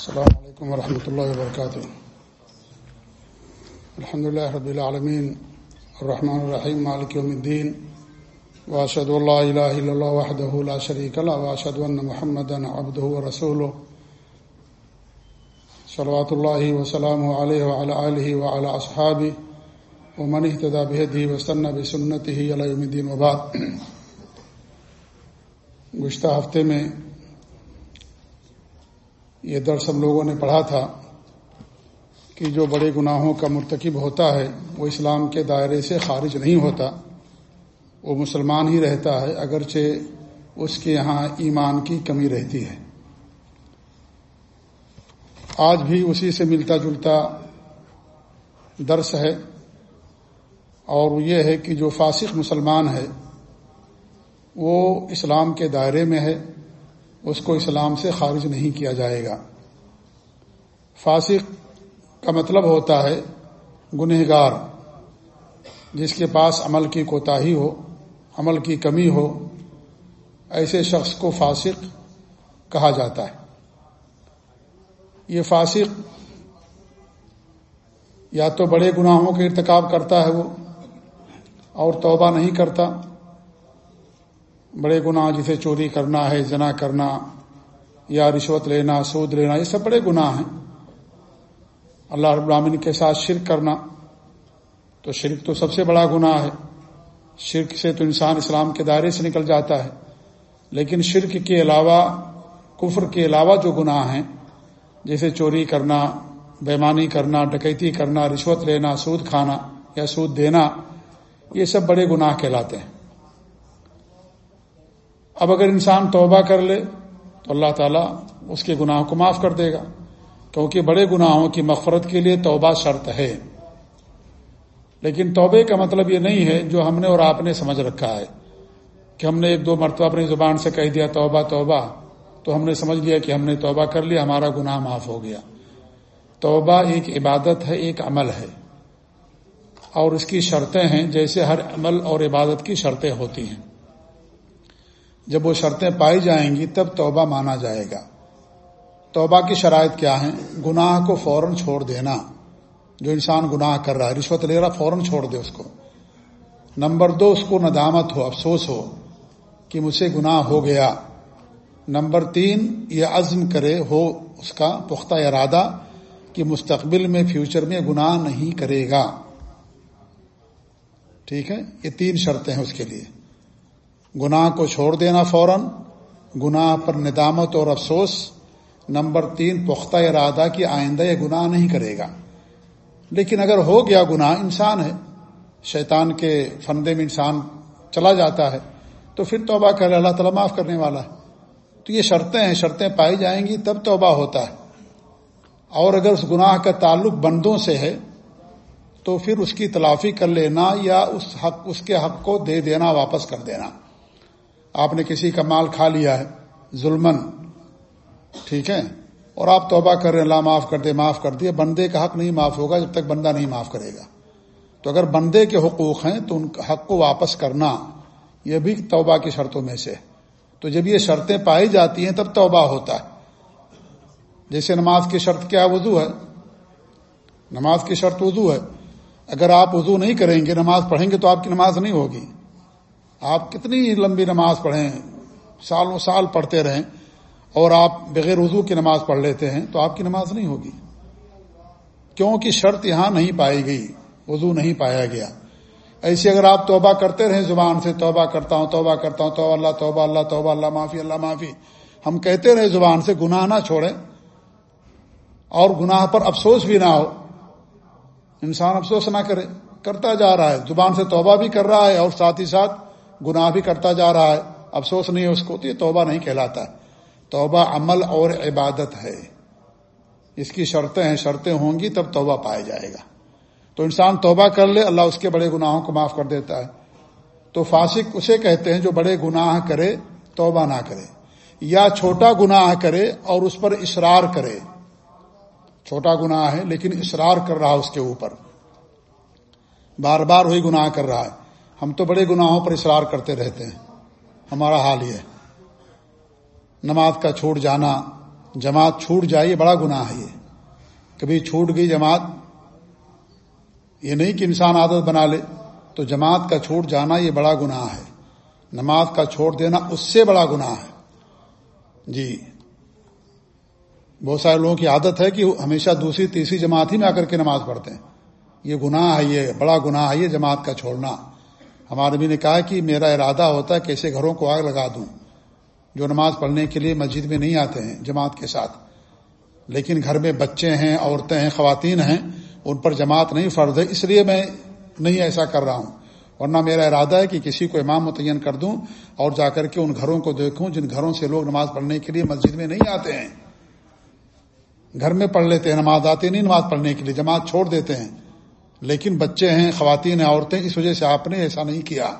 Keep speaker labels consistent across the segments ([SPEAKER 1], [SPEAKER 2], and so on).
[SPEAKER 1] السلام علیکم ورحمۃ اللہ وبرکاتہ الحمد اللہ رب العالمین الرحمن الرحیم مالک یوم الدین واشهد ان لا اله الا الله وحده لا شريك له واشهد ان محمدا عبده ورسوله. صلوات الله وسلامه عليه وعلى اله وعلى اصحابه ومن اهتدى بهديه واستنى بسنته الى يوم الدين. وبعد. گزشتہ ہفتے میں یہ درس ہم لوگوں نے پڑھا تھا کہ جو بڑے گناہوں کا مرتکب ہوتا ہے، وہ اسلام کے دائرے سے خارج نہیں ہوتا، وہ مسلمان ہی رہتا ہے، اگرچہ اس کے یہاں ایمان کی کمی رہتی ہے۔ آج بھی اسی سے ملتا جلتا درس ہے اور یہ ہے کہ جو فاسق مسلمان ہے، وہ اسلام کے دائرے میں ہے۔ اس کو اسلام سے خارج نہیں کیا جائے گا۔ فاسق کا مطلب ہوتا ہے گنہگار، جس کے پاس عمل کی کوتاہی ہو، عمل کی کمی ہو، ایسے شخص کو فاسق کہا جاتا ہے۔ یہ فاسق یا تو بڑے گناہوں کے ارتکاب کرتا ہے وہ اور توبہ نہیں کرتا بڑے گناہ جسے چوری کرنا ہے جنا کرنا، یا رشوت لینا، سود لینا، یہ سب بڑے گناہ ہیں۔ اللہ رب العالمین کے ساتھ شرک کرنا تو شرک تو سب سے بڑا گناہ ہے۔ شرک سے تو انسان اسلام کے دائرے سے نکل جاتا ہے۔ لیکن شرک کے علاوہ، کفر کے علاوہ جو گناہ ہیں، جیسے چوری کرنا بیمانی کرنا، ڈکیتی کرنا، رشوت لینا، سود کھانا یا سود دینا، یہ سب بڑے گناہ کہلاتے ہیں۔ اب اگر انسان توبہ کر لے تو اللہ تعالیٰ اس کے گناہوں کو معاف کر دے گا۔ کیونکہ بڑے گناہوں کی مغفرت کے لیے توبہ شرط ہے۔ لیکن توبے کا مطلب یہ نہیں ہے جو ہم نے اور آپ نے سمجھ رکھا ہے۔ کہ ہم نے ایک دو مرتبہ اپنی زبان سے کہہ دیا توبہ توبہ، تو ہم نے سمجھ لیا کہ ہم نے توبہ کر لیا ہمارا گناہ معاف ہو گیا۔ توبہ ایک عبادت ہے، ایک عمل ہے۔ اور اس کی شرطیں ہیں جیسے ہر عمل اور عبادت کی شرطیں ہوتی ہیں۔ جب وہ شرطیں پائی جائیں گی تب توبہ مانا جائے گا۔ توبہ کی شرائط کیا ہیں؟ گناہ کو فوراً چھوڑ دینا۔ جو انسان گناہ کر رہا ہے، رشوت لے رہا فوراً چھوڑ دے اس کو۔ نمبر دو، اس کو ندامت ہو، افسوس ہو کہ مجھ سے گناہ ہو گیا۔ نمبر تین، یہ عزم کرے، ہو اس کا پختہ ارادہ کہ مستقبل میں فیوچر میں گناہ نہیں کرے گا۔ ٹھیک ہے؟ یہ تین شرطیں ہیں اس کے لیے۔ گناہ کو چھوڑ دینا فوراً، گناہ پر ندامت اور افسوس، نمبر تین، پختہ ارادہ کی آئندہ یہ گناہ نہیں کرے گا۔ لیکن اگر ہو گیا گناہ، انسان ہے۔ شیطان کے فندے میں انسان چلا جاتا ہے۔ تو پھر توبہ کر اللہ تعالیٰ معاف کرنے والا ہے۔ تو یہ شرطیں ہیں، شرطیں پائی جائیں گی، تب توبہ ہوتا ہے۔ اور اگر اس گناہ کا تعلق بندوں سے ہے، تو پھر اس کی تلافی کر لینا یا اس حق، اس کے حق کو دے دینا، واپس کر دینا۔ آپ نے کسی کا مال کھا لیا ہے ظلمن ٹھیک ہے؟ اور آپ توبہ کر رہے اللہ معاف کر دے، معاف کر دیے بندے کا حق نہیں معاف ہوگا جب تک بندہ نہیں معاف کرے گا۔ تو اگر بندے کے حقوق ہیں تو ان حق کو واپس کرنا، یہ بھی توبہ کی شرطوں میں سے تو جب یہ شرطیں پائی جاتی ہیں تب توبہ ہوتا ہے۔ جیسے نماز کی شرط کیا وضو ہے؟ نماز کی شرط وضو ہے۔ اگر آپ وضو نہیں کریں گے، نماز پڑھیں گے تو آپ کی نماز نہیں ہوگی۔ آپ کتنی لمبی نماز پڑھیں، سالوں سال پڑھتے رہیں اور آپ بغیر وضو کی نماز پڑھ لیتے ہیں، تو آپ کی نماز نہیں ہوگی۔ کیونکہ شرط یہاں نہیں پائی گئی، وضو نہیں پایا گیا۔ ایسے اگر آپ توبہ کرتے رہیں زبان سے، توبہ کرتا ہوں، توبہ کرتا ہوں تو اللہ، توبہ اللہ توبہ اللہ، معافی اللہ، معافی۔ ہم کہتے رہے زبان سے گناہ نہ چھوڑیں۔ اور گناہ پر افسوس بھی نہ ہو۔ انسان افسوس نہ کرے، کرتا جا رہا ہے۔ زبان سے توبہ بھی کر رہا ہے اور ساتھ ہی ساتھ گناہ بھی کرتا جا رہا ہے، افسوس نہیں ہے اس کو تو یہ توبہ نہیں کہلاتا توبہ عمل اور عبادت ہے۔ اس کی شرطیں ہیں، شرطیں ہوں گی تب توبہ پایا جائے گا۔ تو انسان توبہ کر لے، اللہ اس کے بڑے گناہوں کو معاف کر دیتا ہے۔ تو فاسق اسے کہتے ہیں جو بڑے گناہ کرے، توبہ نہ کرے۔ یا چھوٹا گناہ کرے اور اس پر اصرار کرے۔ چھوٹا گناہ ہے، لیکن اصرار کر رہا اس کے اوپر۔ بار بار وہی گناہ کر رہا ہے۔ ہم تو بڑے گناہوں پر اصرار کرتے رہتے ہیں۔ ہمارا حال یہ نماز کا چھوڑ جانا، جماعت چھوٹ جائے، یہ بڑا گناہ ہے۔ یہ کبھی چھوٹ گئی جماعت، یہ نہیں کہ انسان عادت بنا لے، تو جماعت کا چھوٹ جانا یہ بڑا گناہ ہے۔ نماز کا چھوڑ دینا اس سے بڑا گناہ ہے۔ جی بہت سارے لوگوں کی عادت ہے کہ ہمیشہ دوسری، تیسری جماعت ہی میں آ کر کے نماز پڑھتے ہیں۔ یہ گناہ ہے، یہ بڑا گناہ ہے، یہ جماعت کا چھوڑنا۔ ہمارے بھی نے کہا کہ میرا ارادہ ہوتا ہے کیسے گھروں کو آگ لگا دوں، جو نماز پڑھنے کے لیے مسجد میں نہیں آتے ہیں، جماعت کے ساتھ۔ لیکن گھر میں بچے ہیں، عورتیں ہیں، خواتین ہیں، ان پر جماعت نہیں فرض ہے، اس لیے میں نہیں ایسا کر رہا ہوں۔ ورنہ میرا ارادہ ہے کہ کسی کو امام متعین کر دوں اور جا کر کے ان گھروں کو دیکھوں، جن گھروں سے لوگ نماز پڑھنے کے لیے مسجد میں نہیں آتے ہیں۔ گھر میں پڑھ لیتے ہیں، نماز آتے نہیں، نماز پڑھنے کے لیے، جماعت چھوڑ دیتے ہیں۔ لیکن بچے ہیں، خواتین ہیں، عورتیں، اس وجہ سے آپ نے ایسا نہیں کیا۔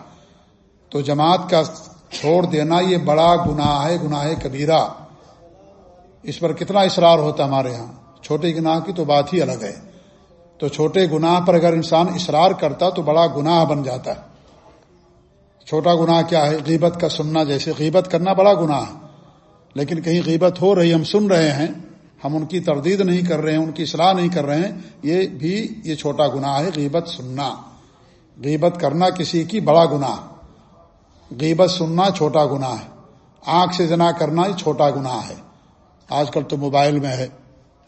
[SPEAKER 1] تو جماعت کا چھوڑ دینا یہ بڑا گناہ ہے، گناہ کبیرہ۔ اس پر کتنا اصرار ہوتا ہے ہمارے ہاں۔ چھوٹے گناہ کی تو بات ہی الگ ہے۔ تو چھوٹے گناہ پر اگر انسان اصرار کرتا تو بڑا گناہ بن جاتا۔ ہے چھوٹا گناہ کیا ہے؟ غیبت کا سننا جیسے۔ غیبت کرنا بڑا گناہ ہے۔ لیکن کہیں غیبت ہو رہی، ہم سن رہے ہیں ہم ان کی تردید نہیں کر رہے ہیں، ان کی اصلاح نہیں کر رہے ہیں، یہ بھی یہ چھوٹا گناہ ہے، غیبت سننا۔ غیبت کرنا کسی کی بڑا گناہ۔ غیبت سننا چھوٹا گناہ ہے۔ آنکھ سے جنا کرنا یہ چھوٹا گناہ ہے۔ آج کل تو موبائل میں ہے۔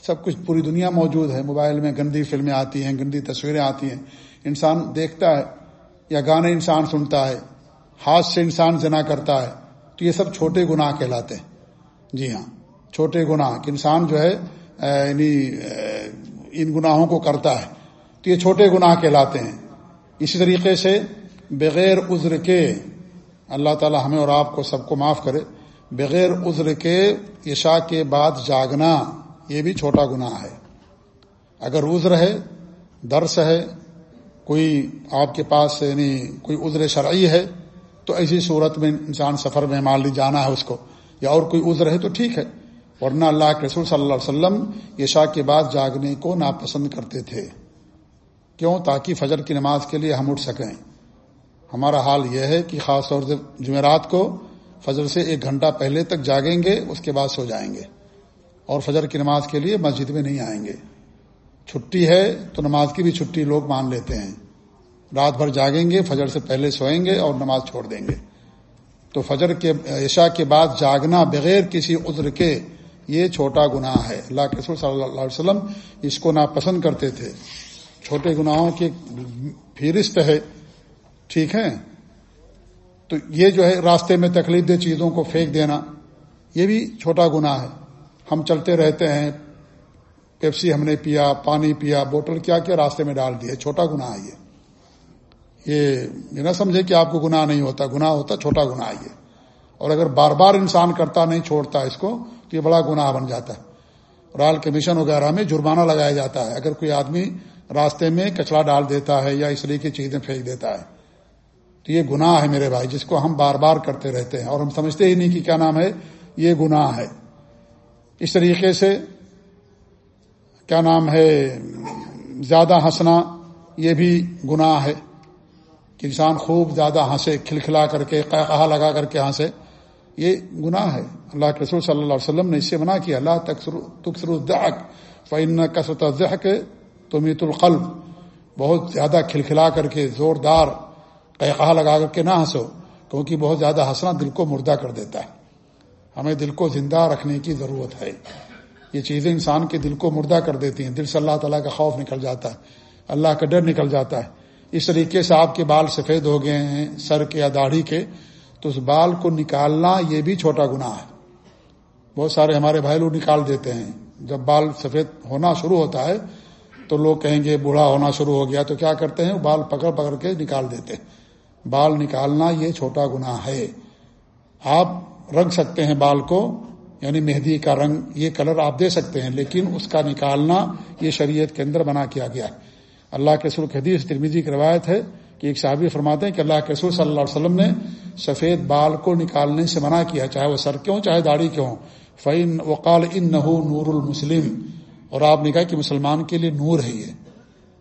[SPEAKER 1] سب کچھ پوری دنیا موجود ہے۔ موبائل میں گندی فلمیں آتی ہیں، گندی تصویریں آتی ہیں۔ انسان دیکھتا ہے یا گانے انسان سنتا ہے، ہاتھ سے انسان جنا کرتا ہے۔ تو یہ سب چھوٹے گناہ کہلاتے ہیں۔ جی ہاں۔ چھوٹے گناہ کہ انسان جو ہے یعنی ان گناہوں کو کرتا ہے۔ تو یہ چھوٹے گناہ کہلاتے ہیں۔ اسی طریقے سے بغیر عذر کے اللہ تعالی ہمیں اور آپ کو سب کو معاف کرے۔ بغیر عذر کے عشاء کے بعد جاگنا یہ بھی چھوٹا گناہ ہے۔ اگر عذر ہے، درس ہے، کوئی آپ کے پاس یعنی کوئی عذر شرعی ہے، تو ایسی صورت میں انسان سفر میں مان لی جانا ہے اس کو، یا اور کوئی عذر ہے تو ٹھیک ہے۔ ورنہ اللہ کے رسول صلی اللہ علیہ وسلم عشاء کے بعد جاگنے کو ناپسند کرتے تھے۔ کیوں؟ تاکہ فجر کی نماز کے لیے ہم اٹھ سکیں۔ ہمارا حال یہ ہے کہ خاص طور سے جمعرات کو فجر سے ایک گھنٹہ پہلے تک جاگیں گے، اس کے بعد سو جائیں گے۔ اور فجر کی نماز کے لیے مسجد میں نہیں آئیں گے۔ چھٹی ہے تو نماز کی بھی چھٹی لوگ مان لیتے ہیں۔ رات بھر جاگیں گے، فجر سے پہلے سوئیں گے اور نماز چھوڑ دیں گے۔ تو فجر کے عشاء کے بعد جاگنا بغیر کسی عذر کے یہ چھوٹا گناہ ہے۔ اللہ کے رسول صلی اللہ علیہ وسلم اس کو ناپسند کرتے تھے۔ چھوٹے گناہوں کی فہرست ہے۔ ٹھیک ہے؟ تو یہ جو ہے راستے میں تکلیف دہ چیزوں کو پھینک دینا، یہ بھی چھوٹا گناہ ہے۔ ہم چلتے رہتے ہیں۔ پیپسی ہم نے پیا، پانی پیا، بوٹل کیا کیا، راستے میں ڈال دیا چھوٹا گناہ ہے یہ۔ یہ نہ سمجھے کہ آپ کو گناہ نہیں ہوتا۔ گناہ ہوتا، چھوٹا گناہ ہے یہ۔ اور اگر بار بار انسان کرتا نہیں، چھوڑتا اس کو تو یہ بڑا گناہ بن جاتا ہے۔ رائل کمیشن وغیرہ میں جرمانہ لگایا جاتا ہے۔ اگر کوئی آدمی راستے میں کچرا ڈال دیتا ہے یا اس لیے کی چیزیں پھینک دیتا ہے، تو یہ گناہ ہے میرے بھائی، جس کو ہم بار بار کرتے رہتے ہیں اور ہم سمجھتے ہی نہیں کہ کیا نام ہے، یہ گناہ ہے۔ اس طریقے سے کیا نام ہے، زیادہ ہنسنا، یہ بھی گناہ ہے۔ کہ انسان خوب زیادہ ہنسے، کھلکھلا کر کے کہا لگا کر کے ہنسے۔ یہ گناہ ہے۔ اللہ کے رسول صلی اللہ علیہ وسلم نے اس سے منع کیا اللہ تکسر الدعق فعن کسرت الزحق تو میت القلب۔ بہت زیادہ کھلکھلا کر کے، زوردار کہا لگا کر کے نہ ہنسو، کیونکہ بہت زیادہ ہنسنا دل کو مردہ کر دیتا ہے۔ ہمیں دل کو زندہ رکھنے کی ضرورت ہے۔ یہ چیزیں انسان کے دل کو مردہ کر دیتی ہیں۔ دل سے اللہ تعالیٰ کا خوف نکل جاتا ہے۔ اللہ کا ڈر نکل جاتا ہے۔ اس طریقے سے آپ کے بال سفید ہو گئے ہیں، سر کے یا داڑھی کے تو اس بال کو نکالنا یہ بھی چھوٹا گناہ ہے۔ بہت سارے ہمارے بھائی لوگ نکال دیتے ہیں۔ جب بال سفید ہونا شروع ہوتا ہے تو لوگ کہیں گے بوڑھا ہونا شروع ہو گیا تو کیا کرتے ہیں؟ بال پکڑ پکڑ کے نکال دیتے ہیں۔ بال نکالنا یہ چھوٹا گناہ ہے۔ آپ رنگ سکتے ہیں بال کو یعنی مہندی کا رنگ، یہ کلر آپ دے سکتے ہیں، لیکن اس کا نکالنا یہ شریعت کے اندر بنا کیا گیا ہے۔ اللہ کے سرخ حدیث ترمیزی کی روایت ہے کہ ایک صحابی فرماتے ہیں کہ اللہ کے رسول صلی اللہ علیہ وسلم نے سفید بال کو نکالنے سے منع کیا، چاہے وہ سر کیوں، چاہے داڑھی کیوں۔ فعین وقال ان نہ نور المسلم۔ اور آپ نے کہا کہ مسلمان کے لیے نور ہے یہ۔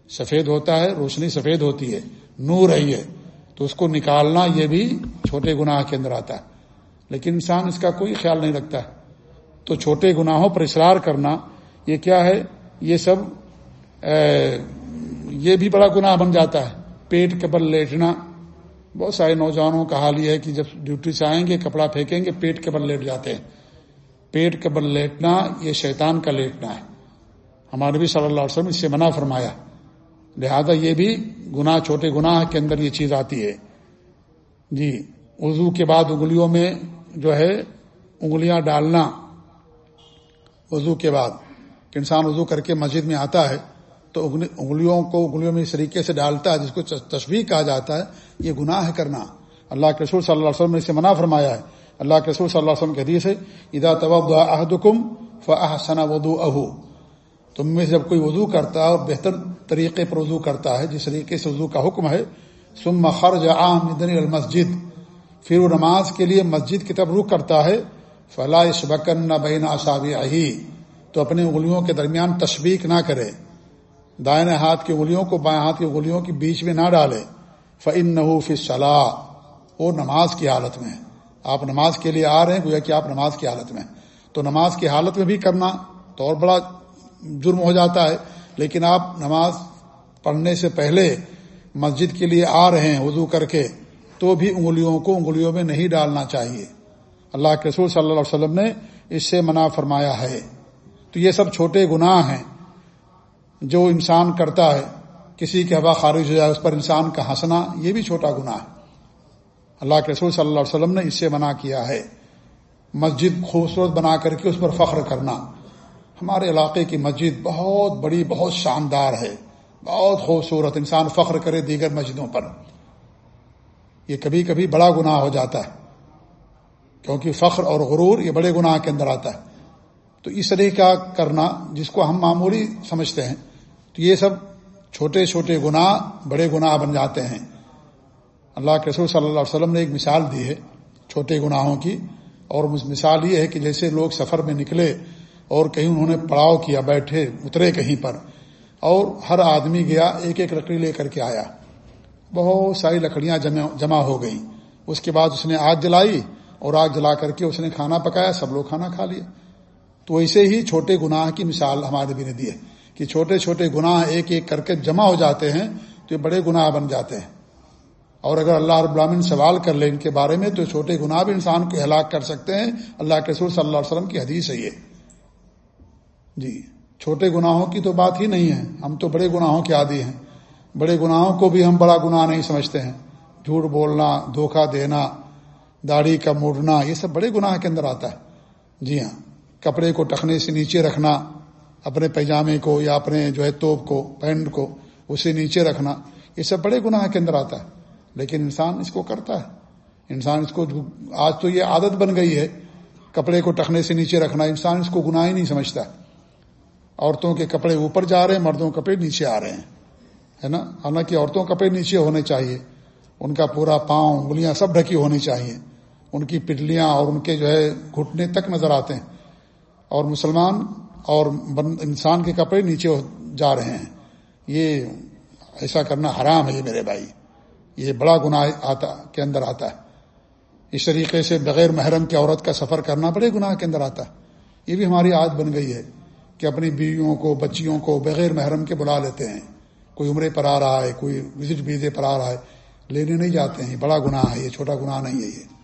[SPEAKER 1] سفید ہوتا ہے، روشنی سفید ہوتی ہے، نور ہے یہ۔ تو اس کو نکالنا یہ بھی چھوٹے گناہ کے اندر آتا ہے۔ لیکن انسان اس کا کوئی خیال نہیں رکھتا۔ ہے تو چھوٹے گناہوں پر اصرار کرنا، یہ کیا ہے؟ یہ سب یہ بھی بڑا گناہ بن جاتا ہے۔ پیٹ کے بل لیٹنا، بہت سارے نوجوانوں کا حال یہ ہے کہ جب ڈیوٹی سے آئیں گے، کپڑا پھینکیں گے، پیٹ کے بل لیٹ جاتے ہیں۔ پیٹ کے بل لیٹنا، یہ شیطان کا لیٹنا ہے۔ ہمارے بھی صلی اللہ علیہ وسلم اس سے منع فرمایا۔ لہذا یہ بھی گناہ، چھوٹے گناہ کے اندر یہ چیز آتی ہے۔ جی وضو کے بعد انگلیوں میں جو ہے، انگلیاں ڈالنا۔ وضو کے بعد انسان وضو کر کے مسجد میں آتا ہے تو انگلیوں کو انگلیوں میں اس طریقے سے ڈالتا ہے جس کو تصویر کہا جاتا ہے، یہ گناہ ہے کرنا۔ اللہ کے رسول صلی اللہ علیہ وسلم نے اسے منع فرمایا ہے۔ اللہ کے رسول صلی اللہ علیہ وسلم کے حدیث ہے ادا طب احدکم فنا ودو اہو تم میں جب کوئی وضو کرتا ہے اور بہتر طریقے پر وضو کرتا ہے، جس طریقے سے وضو کا حکم ہے سم خرج عام المسجد۔ پھر وہ نماز کے لیے مسجد کی طرف رخ کرتا ہے فلاح شبکن نہ بین اہی تو اپنی انگلیوں کے درمیان تشویق نہ کرے۔ دائیں ہاتھ کی انگلیوں کو بائیں ہاتھ کی انگلیوں کے بیچ میں نہ ڈالے۔ فن نحو صلاح وہ نماز کی حالت میں۔ آپ نماز کے لیے آ رہے ہیں، گویا کہ آپ نماز کی حالت میں۔ تو نماز کی حالت میں بھی کرنا تو اور بڑا جرم ہو جاتا ہے، لیکن آپ نماز پڑھنے سے پہلے مسجد کے لیے آ رہے ہیں، وضو کر کے، تو بھی انگلیوں کو انگلیوں میں نہیں ڈالنا چاہیے۔ اللہ کے رسول صلی اللہ علیہ وسلم نے اس سے منع فرمایا ہے۔ تو یہ سب چھوٹے گناہ ہیں۔ جو انسان کرتا ہے، کسی کے ہوا خارج ہو جائے، اس پر انسان کا ہنسنا، یہ بھی چھوٹا گناہ ہے۔ اللہ کے رسول صلی اللہ علیہ وسلم نے اس سے منع کیا ہے۔ مسجد خوبصورت بنا کر کے اس پر فخر کرنا۔ ہمارے علاقے کی مسجد بہت بڑی، بہت شاندار ہے۔ بہت خوبصورت، انسان فخر کرے دیگر مسجدوں پر۔ یہ کبھی کبھی بڑا گناہ ہو جاتا ہے۔ کیونکہ فخر اور غرور یہ بڑے گناہ کے اندر آتا ہے۔ تو اس طرح کا کرنا، جس کو ہم معمولی سمجھتے ہیں تو یہ سب چھوٹے چھوٹے گناہ بڑے گناہ بن جاتے ہیں۔ اللہ کے رسول صلی اللہ علیہ وسلم نے ایک مثال دی ہے چھوٹے گناہوں کی، اور مثال یہ ہے کہ جیسے لوگ سفر میں نکلے اور کہیں انہوں نے پڑاؤ کیا، بیٹھے، اترے کہیں پر، اور ہر آدمی گیا، ایک ایک لکڑی لے کر کے آیا۔ بہت ساری لکڑیاں جمع ہو گئیں۔ اس کے بعد اس نے آگ جلائی اور آگ جلا کر کے اس نے کھانا پکایا، سب لوگ کھانا کھا لیا تو ایسے ہی چھوٹے گناہ کی مثال ہمارے بھی نے دی ہے۔ کہ چھوٹے چھوٹے گناہ ایک ایک کر کے جمع ہو جاتے ہیں تو یہ بڑے گناہ بن جاتے ہیں۔ اور اگر اللہ رب العالمین سوال کر لے ان کے بارے میں تو چھوٹے گناہ بھی انسان کو ہلاک کر سکتے ہیں۔ اللہ کے سور صلی اللہ علیہ وسلم کی حدیث ہے یہ۔ جی چھوٹے گناہوں کی تو بات ہی نہیں ہے۔ ہم تو بڑے گناہوں کے عادی ہیں۔ بڑے گناہوں کو بھی ہم بڑا گناہ نہیں سمجھتے ہیں۔ جھوٹ بولنا، دھوکہ دینا، داڑھی کا موڑنا، یہ سب بڑے گناہ کے اندر آتا ہے۔ جی ہاں کپڑے کو ٹکنے سے نیچے رکھنا اپنے پیجامے کو یا اپنے جو ہے توپ کو، پینٹ کو، اسے نیچے رکھنا، یہ سب بڑے گناہ کے اندر آتا ہے۔ لیکن انسان اس کو کرتا ہے۔ انسان اس کو آج تو یہ عادت بن گئی ہے، کپڑے کو ٹکنے سے نیچے رکھنا، انسان اس کو گناہ ہی نہیں سمجھتا۔ عورتوں کے کپڑے اوپر جا رہے ہیں، مردوں کے کپڑے نیچے آ رہے ہیں۔ ہے نا؟ حالانکہ عورتوں کپڑے نیچے ہونے چاہیے۔ ان کا پورا پاؤں، انگلیاں سب ڈھکی ہونی چاہیے۔ ان کی پٹلیاں اور ان کے جو ہے گھٹنے تک نظر آتے ہیں۔ اور مسلمان اور انسان کے کپڑے نیچے جا رہے ہیں۔ یہ ایسا کرنا حرام ہے یہ میرے بھائی۔ یہ بڑا گناہ آتا کے اندر آتا ہے۔ اس طریقے سے بغیر محرم کی عورت کا سفر کرنا بڑے گناہ کے اندر آتا ہے۔ یہ بھی ہماری عادت بن گئی ہے کہ اپنی بیویوں کو، بچیوں کو بغیر محرم کے بلا لیتے ہیں۔ کوئی عمرے پر آ رہا ہے، کوئی وزٹ ویزے پر آ رہا ہے۔ لینے نہیں جاتے ہیں۔ بڑا گناہ ہے، یہ چھوٹا گناہ نہیں ہے یہ۔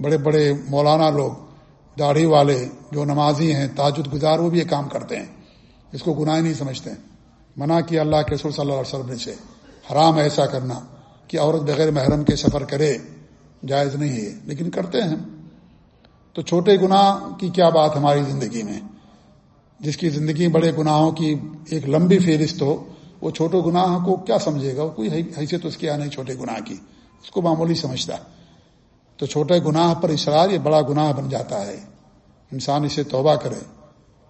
[SPEAKER 1] بڑے بڑے مولانا لوگ داڑھی والے جو نمازی ہیں، تاجد گزار، وہ بھی یہ کام کرتے ہیں۔ اس کو گناہ نہیں سمجھتے۔ ہیں منع کیا اللہ کے رسول صلی اللہ علیہ وسلم سے حرام ایسا کرنا کہ عورت بغیر محرم کے سفر کرے، جائز نہیں ہے، لیکن کرتے ہیں۔ تو چھوٹے گناہ کی کیا بات ہماری زندگی میں؟ جس کی زندگی بڑے گناہوں کی ایک لمبی فہرست ہو، وہ چھوٹے گناہ کو کیا سمجھے گا؟ کوئی حیثیت اس کی آ نہیں، چھوٹے گناہ کی۔ اس کو معمولی سمجھتا۔ تو چھوٹے گناہ پر اشرار یہ بڑا گناہ بن جاتا ہے۔ انسان اسے توبہ کرے۔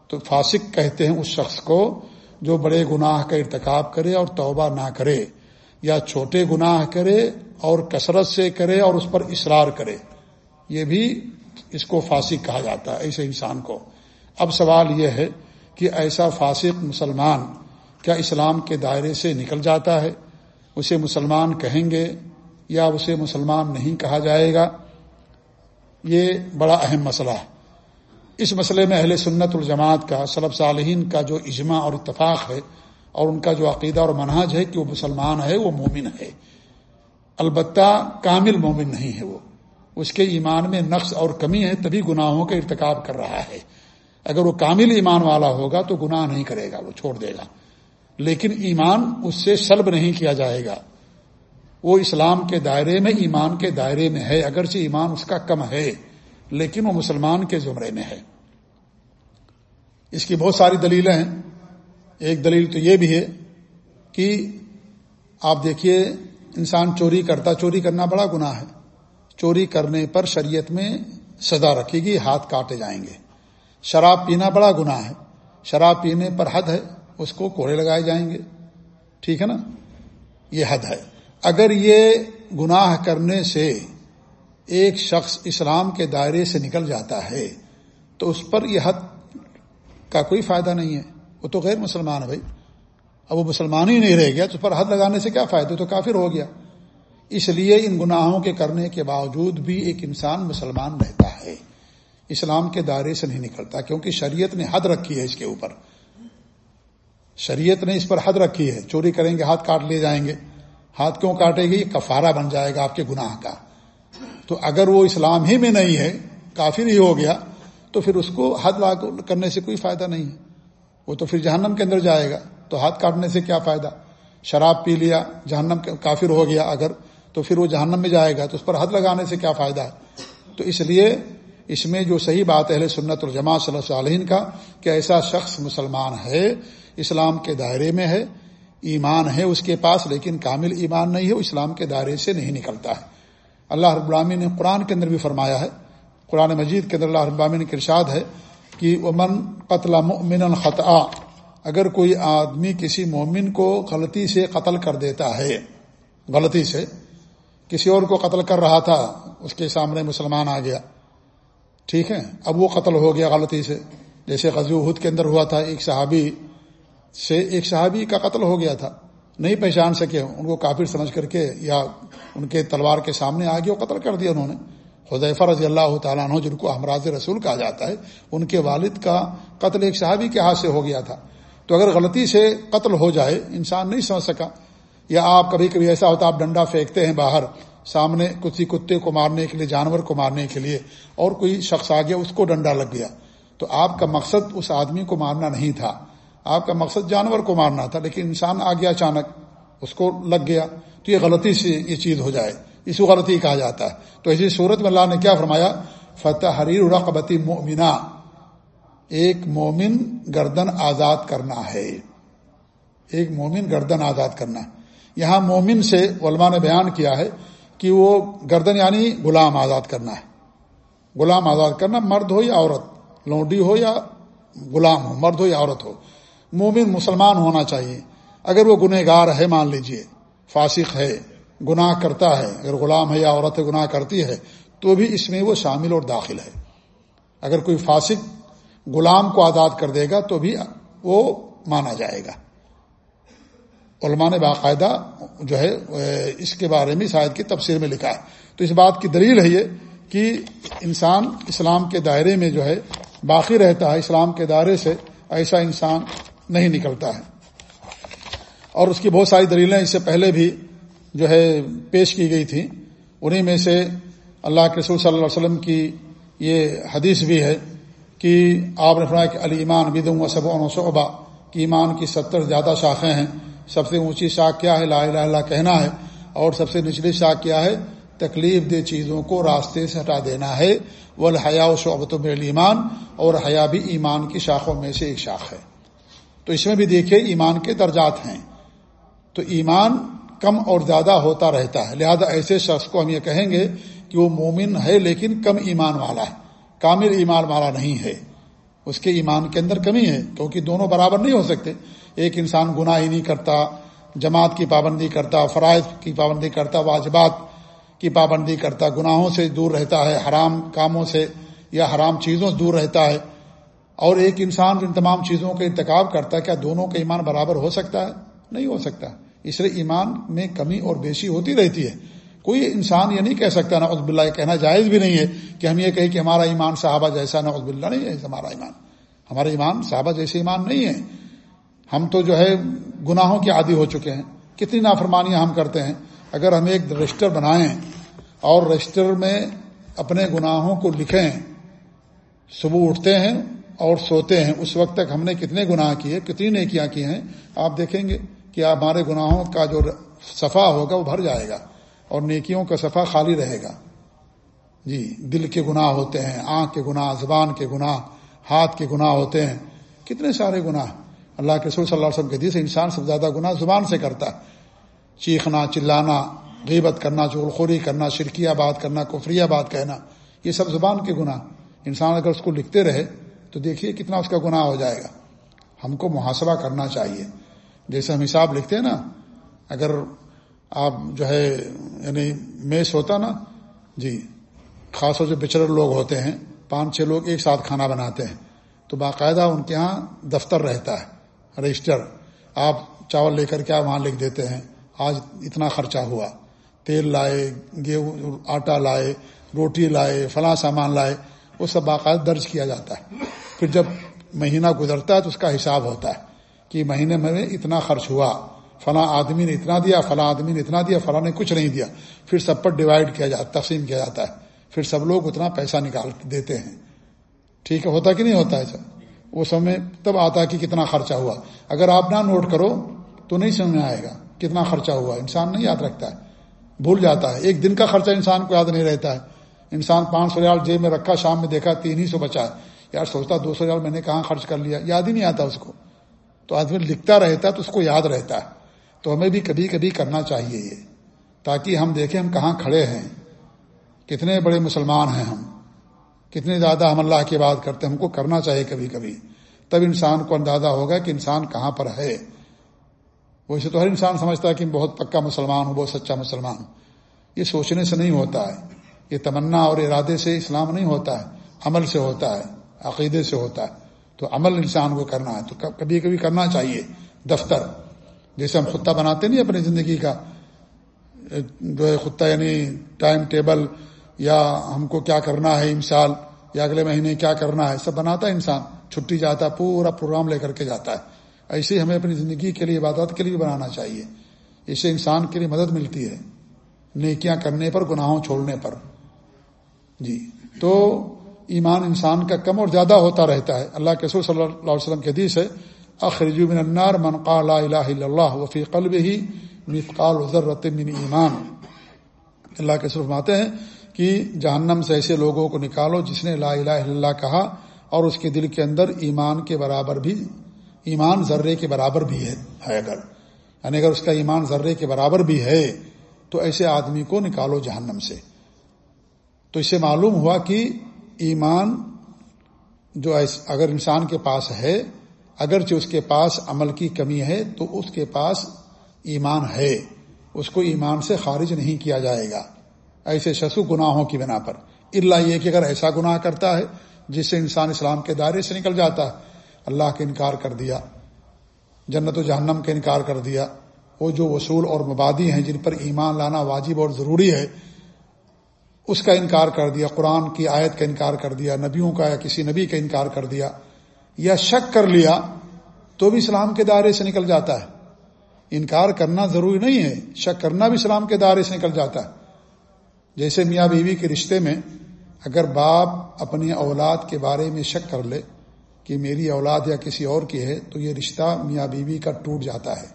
[SPEAKER 1] تو فاسق کہتے ہیں اس شخص کو جو بڑے گناہ کا ارتکاب کرے اور توبہ نہ کرے، یا چھوٹے گناہ کرے اور کثرت سے کرے اور اس پر اصرار کرے۔ یہ بھی اس کو فاسق کہا جاتا ہے، ایسے انسان کو۔ اب سوال یہ ہے کہ ایسا فاسق مسلمان کیا اسلام کے دائرے سے نکل جاتا ہے؟ اسے مسلمان کہیں گے؟ یا اسے مسلمان نہیں کہا جائے گا، یہ بڑا اہم مسئلہ ہے۔ اس مسئلے میں اہل سنت الجماعت کا صلب صالحین کا جو اجماع اور اتفاق ہے اور ان کا جو عقیدہ اور مناج ہے کہ وہ مسلمان ہے، وہ مومن ہے۔ البتہ کامل مومن نہیں ہے وہ۔ اس کے ایمان میں نقص اور کمی ہے، تبھی گناہوں کا ارتکاب کر رہا ہے۔ اگر وہ کامل ایمان والا ہوگا تو گناہ نہیں کرے گا، وہ چھوڑ دے گا۔ لیکن ایمان اس سے سلب نہیں کیا جائے گا۔ وہ اسلام کے دائرے میں ایمان کے دائرے میں ہے، اگرچہ ایمان اس کا کم ہے، لیکن وہ مسلمان کے زمرے میں ہے۔ اس کی بہت ساری دلیلیں ہیں۔ ایک دلیل تو یہ بھی ہے کہ آپ دیکھیے، انسان چوری کرتا، چوری کرنا بڑا گناہ ہے۔ چوری کرنے پر شریعت میں سزا رکھے گی، ہاتھ کاٹے جائیں گے۔ شراب پینا بڑا گناہ ہے۔ شراب پینے پر حد ہے، اس کو کوڑے لگائے جائیں گے۔ ٹھیک ہے نا؟ یہ حد ہے۔ اگر یہ گناہ کرنے سے ایک شخص اسلام کے دائرے سے نکل جاتا ہے، تو اس پر یہ حد کا کوئی فائدہ نہیں ہے۔ وہ تو غیر مسلمان ہے بھائی۔ اب وہ مسلمان ہی نہیں رہ گیا، تو اس پر حد لگانے سے کیا فائدہ؟ تو کافر ہو گیا۔ اس لیے ان گناہوں کے کرنے کے باوجود بھی ایک انسان مسلمان رہتا ہے۔ اسلام کے دائرے سے نہیں نکلتا، کیونکہ شریعت نے حد رکھی ہے اس کے اوپر۔ شریعت نے اس پر حد رکھی ہے۔ چوری کریں گے، ہاتھ کاٹ لیے جائیں گے۔ ہاتھ کیوں کاٹے گی؟ کفارہ بن جائے گا آپ کے گناہ کا۔ تو اگر وہ اسلام ہی میں نہیں ہے، کافر ہی ہو گیا، تو پھر اس کو حد کرنے سے کوئی فائدہ نہیں۔ ہے وہ تو پھر جہنم کے اندر جائے گا۔ تو ہاتھ کاٹنے سے کیا فائدہ؟ شراب پی لیا، جہنم کافر ہو گیا اگر، تو پھر وہ جہنم میں جائے گا۔ تو اس پر حد لگانے سے کیا فائدہ؟ ہے تو اس لیے اس میں جو صحیح بات اہل سنت الجماع صلی اللہ علیہ کا، کہ ایسا شخص مسلمان ہے، اسلام کے دائرے میں ہے ایمان ہے اس کے پاس، لیکن کامل ایمان نہیں ہے، وہ اسلام کے دائرے سے نہیں نکلتا ہے۔ اللہ رب العامی نے قرآن کے اندر بھی فرمایا ہے، قرآن مجید کے اندر اللہ رب العامی نے ارشاد ہے کہ امن قتل مؤمن الخطا اگر کوئی آدمی کسی مومن کو غلطی سے قتل کر دیتا ہے، غلطی سے، کسی اور کو قتل کر رہا تھا، اس کے سامنے مسلمان آ گیا، ٹھیک ہے، اب وہ قتل ہو گیا غلطی سے۔ جیسے غزو ہد کے اندر ہوا تھا، ایک صحابی سے ایک صحابی کا قتل ہو گیا تھا، نہیں پہچان سکے، ان کو کافر سمجھ کر کے یا ان کے تلوار کے سامنے آ گیا وہ قتل کر دیا انہوں نے۔ حضیفہ رضی اللہ تعالیٰ عنہ، جن کو ہمراز رسول کہا جاتا ہے، ان کے والد کا قتل ایک صحابی کے ہاتھ سے ہو گیا تھا۔ تو اگر غلطی سے قتل ہو جائے، انسان نہیں سمجھ سکا۔ یا آپ کبھی کبھی ایسا ہوتا آپ ڈنڈا پھینکتے ہیں باہر، سامنے کسی کتے کو مارنے کے لیے، جانور کو مارنے کے لیے، اور کوئی شخص آ گیا اس کو ڈنڈا لگ گیا۔ تو آپ کا مقصد اس آدمی کو مارنا نہیں تھا۔ آپ کا مقصد جانور کو مارنا تھا، لیکن انسان آ گیا اچانک، اس کو لگ گیا، تو یہ غلطی سے یہ چیز ہو جائے، اس کو غلطی کہا جاتا ہے۔ تو اسی صورت میں اللہ نے کیا فرمایا؟ فتح حریر رقبتی مومنا ایک مومن گردن آزاد کرنا ہے۔ ایک مومن گردن آزاد کرنا ہے۔ یہاں مومن سے علماء نے بیان کیا ہے کہ وہ گردن یعنی غلام آزاد کرنا ہے۔ غلام آزاد کرنا مرد ہو یا عورت، لونڈی ہو یا غلام ہو، مرد ہو یا عورت ہو۔ مومن مسلمان ہونا چاہیے۔ اگر وہ گنہ گار ہے، مان لیجیے، فاسق ہے، گناہ کرتا ہے، اگر غلام ہے یا عورت گناہ کرتی ہے، تو بھی اس میں وہ شامل اور داخل ہے۔ اگر کوئی فاسق غلام کو آزاد کر دے گا، تو بھی وہ مانا جائے گا۔ علماء نے باقاعدہ جو ہے، اس کے بارے میں شاید کی تفسیر میں لکھا ہے۔ تو اس بات کی دلیل ہے یہ کہ انسان اسلام کے دائرے میں جو ہے، باقی رہتا ہے، اسلام کے دائرے سے ایسا انسان نہیں نکلتا ہے۔ اور اس کی بہت ساری دلیلیں اس سے پہلے بھی جو ہے پیش کی گئی تھیں۔ انہی میں سے اللہ کے رسول صلی اللہ علیہ وسلم کی یہ حدیث بھی ہے کہ آپ نے فرمایا کہ علی ایمان بدم و صبح و صعبہ کی ایمان کی ستر زیادہ شاخیں ہیں۔ سب سے اونچی شاخ کیا ہے؟ لا الہ اللہ کہنا ہے۔ اور سب سے نچلی شاخ کیا ہے؟ تکلیف دہ چیزوں کو راستے سے ہٹا دینا ہے۔ وہ حیا و شعبت و ایمان اور حیا بھی ایمان کی شاخوں میں سے ایک شاخ ہے۔ تو اس میں بھی دیکھیے ایمان کے درجات ہیں۔ تو ایمان کم اور زیادہ ہوتا رہتا ہے۔ لہذا ایسے شخص کو ہم یہ کہیں گے کہ وہ مومن ہے لیکن کم ایمان والا ہے۔ کامل ایمان والا نہیں ہے۔ اس کے ایمان کے اندر کمی ہے کیونکہ دونوں برابر نہیں ہو سکتے۔ ایک انسان گناہ ہی نہیں کرتا، جماعت کی پابندی کرتا، فرائض کی پابندی کرتا، واجبات کی پابندی کرتا، گناہوں سے دور رہتا ہے، حرام کاموں سے یا حرام چیزوں سے دور رہتا ہے۔ اور ایک انسان ان تمام چیزوں کا انتخاب کرتا ہے، کیا دونوں کا ایمان برابر ہو سکتا ہے؟ نہیں ہو سکتا۔ اس لیے ایمان میں کمی اور بیشی ہوتی رہتی ہے۔ کوئی انسان یہ نہیں کہہ سکتا، نعوذ باللہ، یہ کہنا جائز بھی نہیں ہے کہ ہم یہ کہیں کہ ہمارا ایمان صحابہ جیسا، نعوذ باللہ، نہیں ہے ہمارا ایمان۔ ہمارا ایمان صحابہ جیسے ایمان نہیں ہے ہم تو جو ہے گناہوں کے عادی ہو چکے ہیں۔ کتنی نافرمانیاں ہم کرتے ہیں۔ اگر ہم ایک رجسٹر بنائیں اور رجسٹر میں اپنے گناہوں کو لکھیں صبح اٹھتے ہیں اور سوتے ہیں، اس وقت تک ہم نے کتنے گناہ کیے، کتنی نیکیاں کی ہیں، آپ دیکھیں گے کہ ہمارے گناہوں کا جو صفا ہوگا وہ بھر جائے گا اور نیکیوں کا صفا خالی رہے گا۔ جی دل کے گناہ ہوتے ہیں، آنکھ کے گناہ، زبان کے گناہ، ہاتھ کے گناہ ہوتے ہیں۔ کتنے سارے گناہ۔ اللہ کے رسول صلی اللہ علیہ وسلم کے دیس انسان سب زیادہ گناہ زبان سے کرتا ہے۔ چیخنا، چلانا، غیبت کرنا چغلخوری کرنا، شرکیہ بات کرنا، کفریہ بات کہنا، یہ سب زبان کے گناہ۔ انسان اگر اس کو لکھتے رہے تو دیکھیے کتنا اس کا گناہ ہو جائے گا۔ ہم کو محاسبہ کرنا چاہیے۔ جیسے ہم حساب لکھتے ہیں نا، اگر آپ جو ہے یعنی میس ہوتا نا جی خاص طور سے بچر لوگ ہوتے ہیں، پانچ چھ لوگ ایک ساتھ کھانا بناتے ہیں، تو باقاعدہ ان کے ہاں دفتر رہتا ہے، رجسٹر۔ آپ چاول لے کر کے وہاں لکھ دیتے ہیں، آج اتنا خرچہ ہوا۔ تیل لائے، گیہوں، آٹا لائے، روٹی لائے، فلاں سامان لائے۔ وہ سب باقاعدہ درج کیا جاتا ہے۔ پھر جب مہینہ گزرتا ہے تو اس کا حساب ہوتا ہے کہ مہینے میں اتنا خرچ ہوا، فلاں آدمی نے اتنا دیا، فلاں آدمی نے اتنا دیا، فلاں نے کچھ نہیں دیا۔ پھر سب پر ڈیوائڈ کیا جاتا، تقسیم کیا جاتا ہے۔ پھر سب لوگ اتنا پیسہ نکال دیتے ہیں۔ ٹھیک ہے، ہوتا کہ نہیں ہوتا ہے سب وہ سمے تب آتا ہے کہ کتنا خرچہ ہوا۔ اگر آپ نہ نوٹ کرو تو نہیں سمجھ میں آئے گا کتنا خرچہ ہوا۔ انسان نہیں یاد رکھتا ہے، بھول جاتا ہے۔ ایک دن کا خرچہ انسان کو یاد نہیں رہتا ہے۔ انسان پانچ سو ریال جیب میں رکھا، شام میں دیکھا، تین ہی سو بچا۔ یار سوچتا، دو سو ریال میں نے کہاں خرچ کر لیا؟ یاد ہی نہیں آتا اس کو۔ تو آدمی لکھتا رہتا ہے تو اس کو یاد رہتا۔ ہے تو ہمیں بھی کبھی کبھی کرنا چاہیے یہ، تاکہ ہم دیکھیں ہم کہاں کھڑے ہیں۔ کتنے بڑے مسلمان ہیں ہم۔ کتنے زیادہ ہم اللہ کی بات کرتے ہیں، ہم کو کرنا چاہیے کبھی کبھی۔ تب انسان کو اندازہ ہوگا کہ انسان کہاں پر ہے۔ ویسے تو ہر انسان سمجھتا ہے کہ بہت پکا مسلمان ہوں، بہت سچا مسلمان ہوں۔ یہ سوچنے سے نہیں ہوتا ہے۔ یہ تمنا اور ارادے سے اسلام نہیں ہوتا ہے، عمل سے ہوتا ہے، عقیدے سے ہوتا ہے۔ تو عمل انسان کو کرنا ہے، تو کبھی کبھی کرنا چاہیے۔ دفتر، جیسے ہم خطہ بناتے نہیں اپنی زندگی کا، جو ہے خطہ یعنی ٹائم ٹیبل، یا ہم کو کیا کرنا ہے امسال یا اگلے مہینے کیا کرنا ہے، سب بناتا ہے انسان۔ چھٹی جاتا ہے پورا پروگرام لے کر کے جاتا ہے۔ ایسے ہی ہمیں اپنی زندگی کے لیے عبادت کے لیے بنانا چاہیے۔ اسے انسان کے لیے مدد ملتی ہے۔ نیکیاں کرنے پر، گناہوں چھوڑنے پر۔ جی۔ تو ایمان انسان کا کم اور زیادہ ہوتا رہتا ہے۔ اللہ کے صلی اللہ علیہ وسلم کے حدیث ہے، اخرجو من النار من قال لا الہ الا اللہ وفی قلب ہی مثقال ذرت من ایمان۔ اللہ کے صرف آتے ہیں کہ جہنم سے ایسے لوگوں کو نکالو جس نے لا الہ الا اللہ کہا اور اس کے دل کے اندر ایمان کے برابر بھی، ایمان ذرے کے برابر بھی ہے اگر یعنی اگر اس کا ایمان ذرے کے برابر بھی ہے، تو ایسے آدمی کو نکالو جہنم سے۔ تو اسے معلوم ہوا کہ ایمان جو اگر انسان کے پاس ہے، اگرچہ اس کے پاس عمل کی کمی ہے، تو اس کے پاس ایمان ہے۔ اس کو ایمان سے خارج نہیں کیا جائے گا۔ ایسے شسو گناہوں کی بنا پر۔ اللہ یہ کہ اگر ایسا گناہ کرتا ہے، جس سے انسان اسلام کے دائرے سے نکل جاتا ہے، اللہ کا انکار کر دیا۔ جنت و جہنم کا انکار کر دیا۔ وہ جو وصول اور مبادی ہیں جن پر ایمان لانا واجب اور ضروری ہے اس کا انکار کر دیا، قرآن کی آیت کا انکار کر دیا، نبیوں کا یا کسی نبی کا انکار کر دیا، یا شک کر لیا تو بھی اسلام کے دائرے سے نکل جاتا ہے۔ انکار کرنا ضروری نہیں ہے، شک کرنا بھی اسلام کے دائرے سے نکل جاتا ہے۔ جیسے میاں بیوی کے رشتے میں اگر باپ اپنی اولاد کے بارے میں شک کر لے کہ میری اولاد یا کسی اور کی ہے تو یہ رشتہ میاں بیوی کا ٹوٹ جاتا ہے۔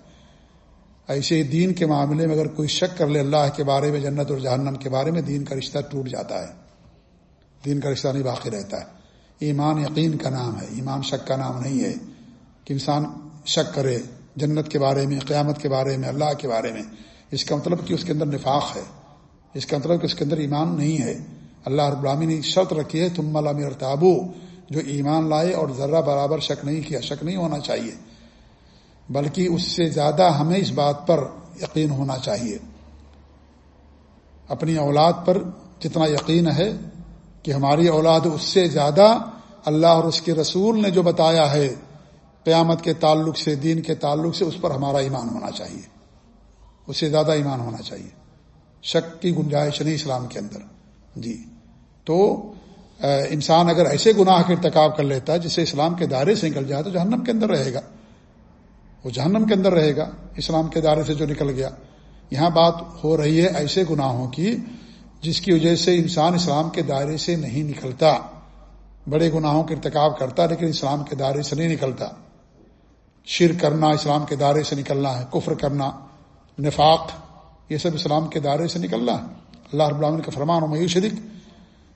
[SPEAKER 1] ایسے دین کے معاملے میں اگر کوئی شک کر لے اللہ کے بارے میں، جنت اور جہنم کے بارے میں، دین کا رشتہ ٹوٹ جاتا ہے۔ دین کا رشتہ نہیں، باقی رہتا ہے۔ ایمان، یقین کا نام ہے۔ ایمان شک کا نام نہیں ہے کہ انسان شک کرے جنت کے بارے میں، قیامت کے بارے میں، اللہ کے بارے میں۔ اس کا مطلب کہ اس کے اندر نفاق ہے۔ اس کا مطلب کہ اس کے اندر ایمان نہیں ہے۔ اللہ رب العامی نے شرط رکھی ہے تم ملا میر تابو جو ایمان لائے اور ذرہ برابر شک نہیں کیا، شک نہیں ہونا چاہیے۔ بلکہ اس سے زیادہ ہمیں اس بات پر یقین ہونا چاہیے۔ اپنی اولاد پر جتنا یقین ہے کہ ہماری اولاد اس سے زیادہ اللہ اور اس کے رسول نے جو بتایا ہے، قیامت کے تعلق سے، دین کے تعلق سے، اس پر ہمارا ایمان ہونا چاہیے۔ اس سے زیادہ ایمان ہونا چاہیے۔ شک کی گنجائش نہیں اسلام کے اندر۔ جی۔ تو انسان اگر ایسے گناہ کا ارتکاب کر لیتا ہے جسے اسلام کے دائرے سے نکل جائے تو جہنم کے اندر رہے گا۔ وہ جہنم کے اندر رہے گا، اسلام کے دائرے سے جو نکل گیا۔ یہاں بات ہو رہی ہے ایسے گناہوں کی جس کی وجہ سے انسان اسلام کے دائرے سے نہیں نکلتا۔ بڑے گناہوں کے ارتکاب کرتا لیکن اسلام کے دائرے سے نہیں نکلتا۔ شر کرنا، اسلام کے دائرے سے نکلنا ہے۔ کفر کرنا، نفاق، یہ سب اسلام کے دائرے سے نکلنا ہے۔ اللہ رب العالمین کا فرمان و شریک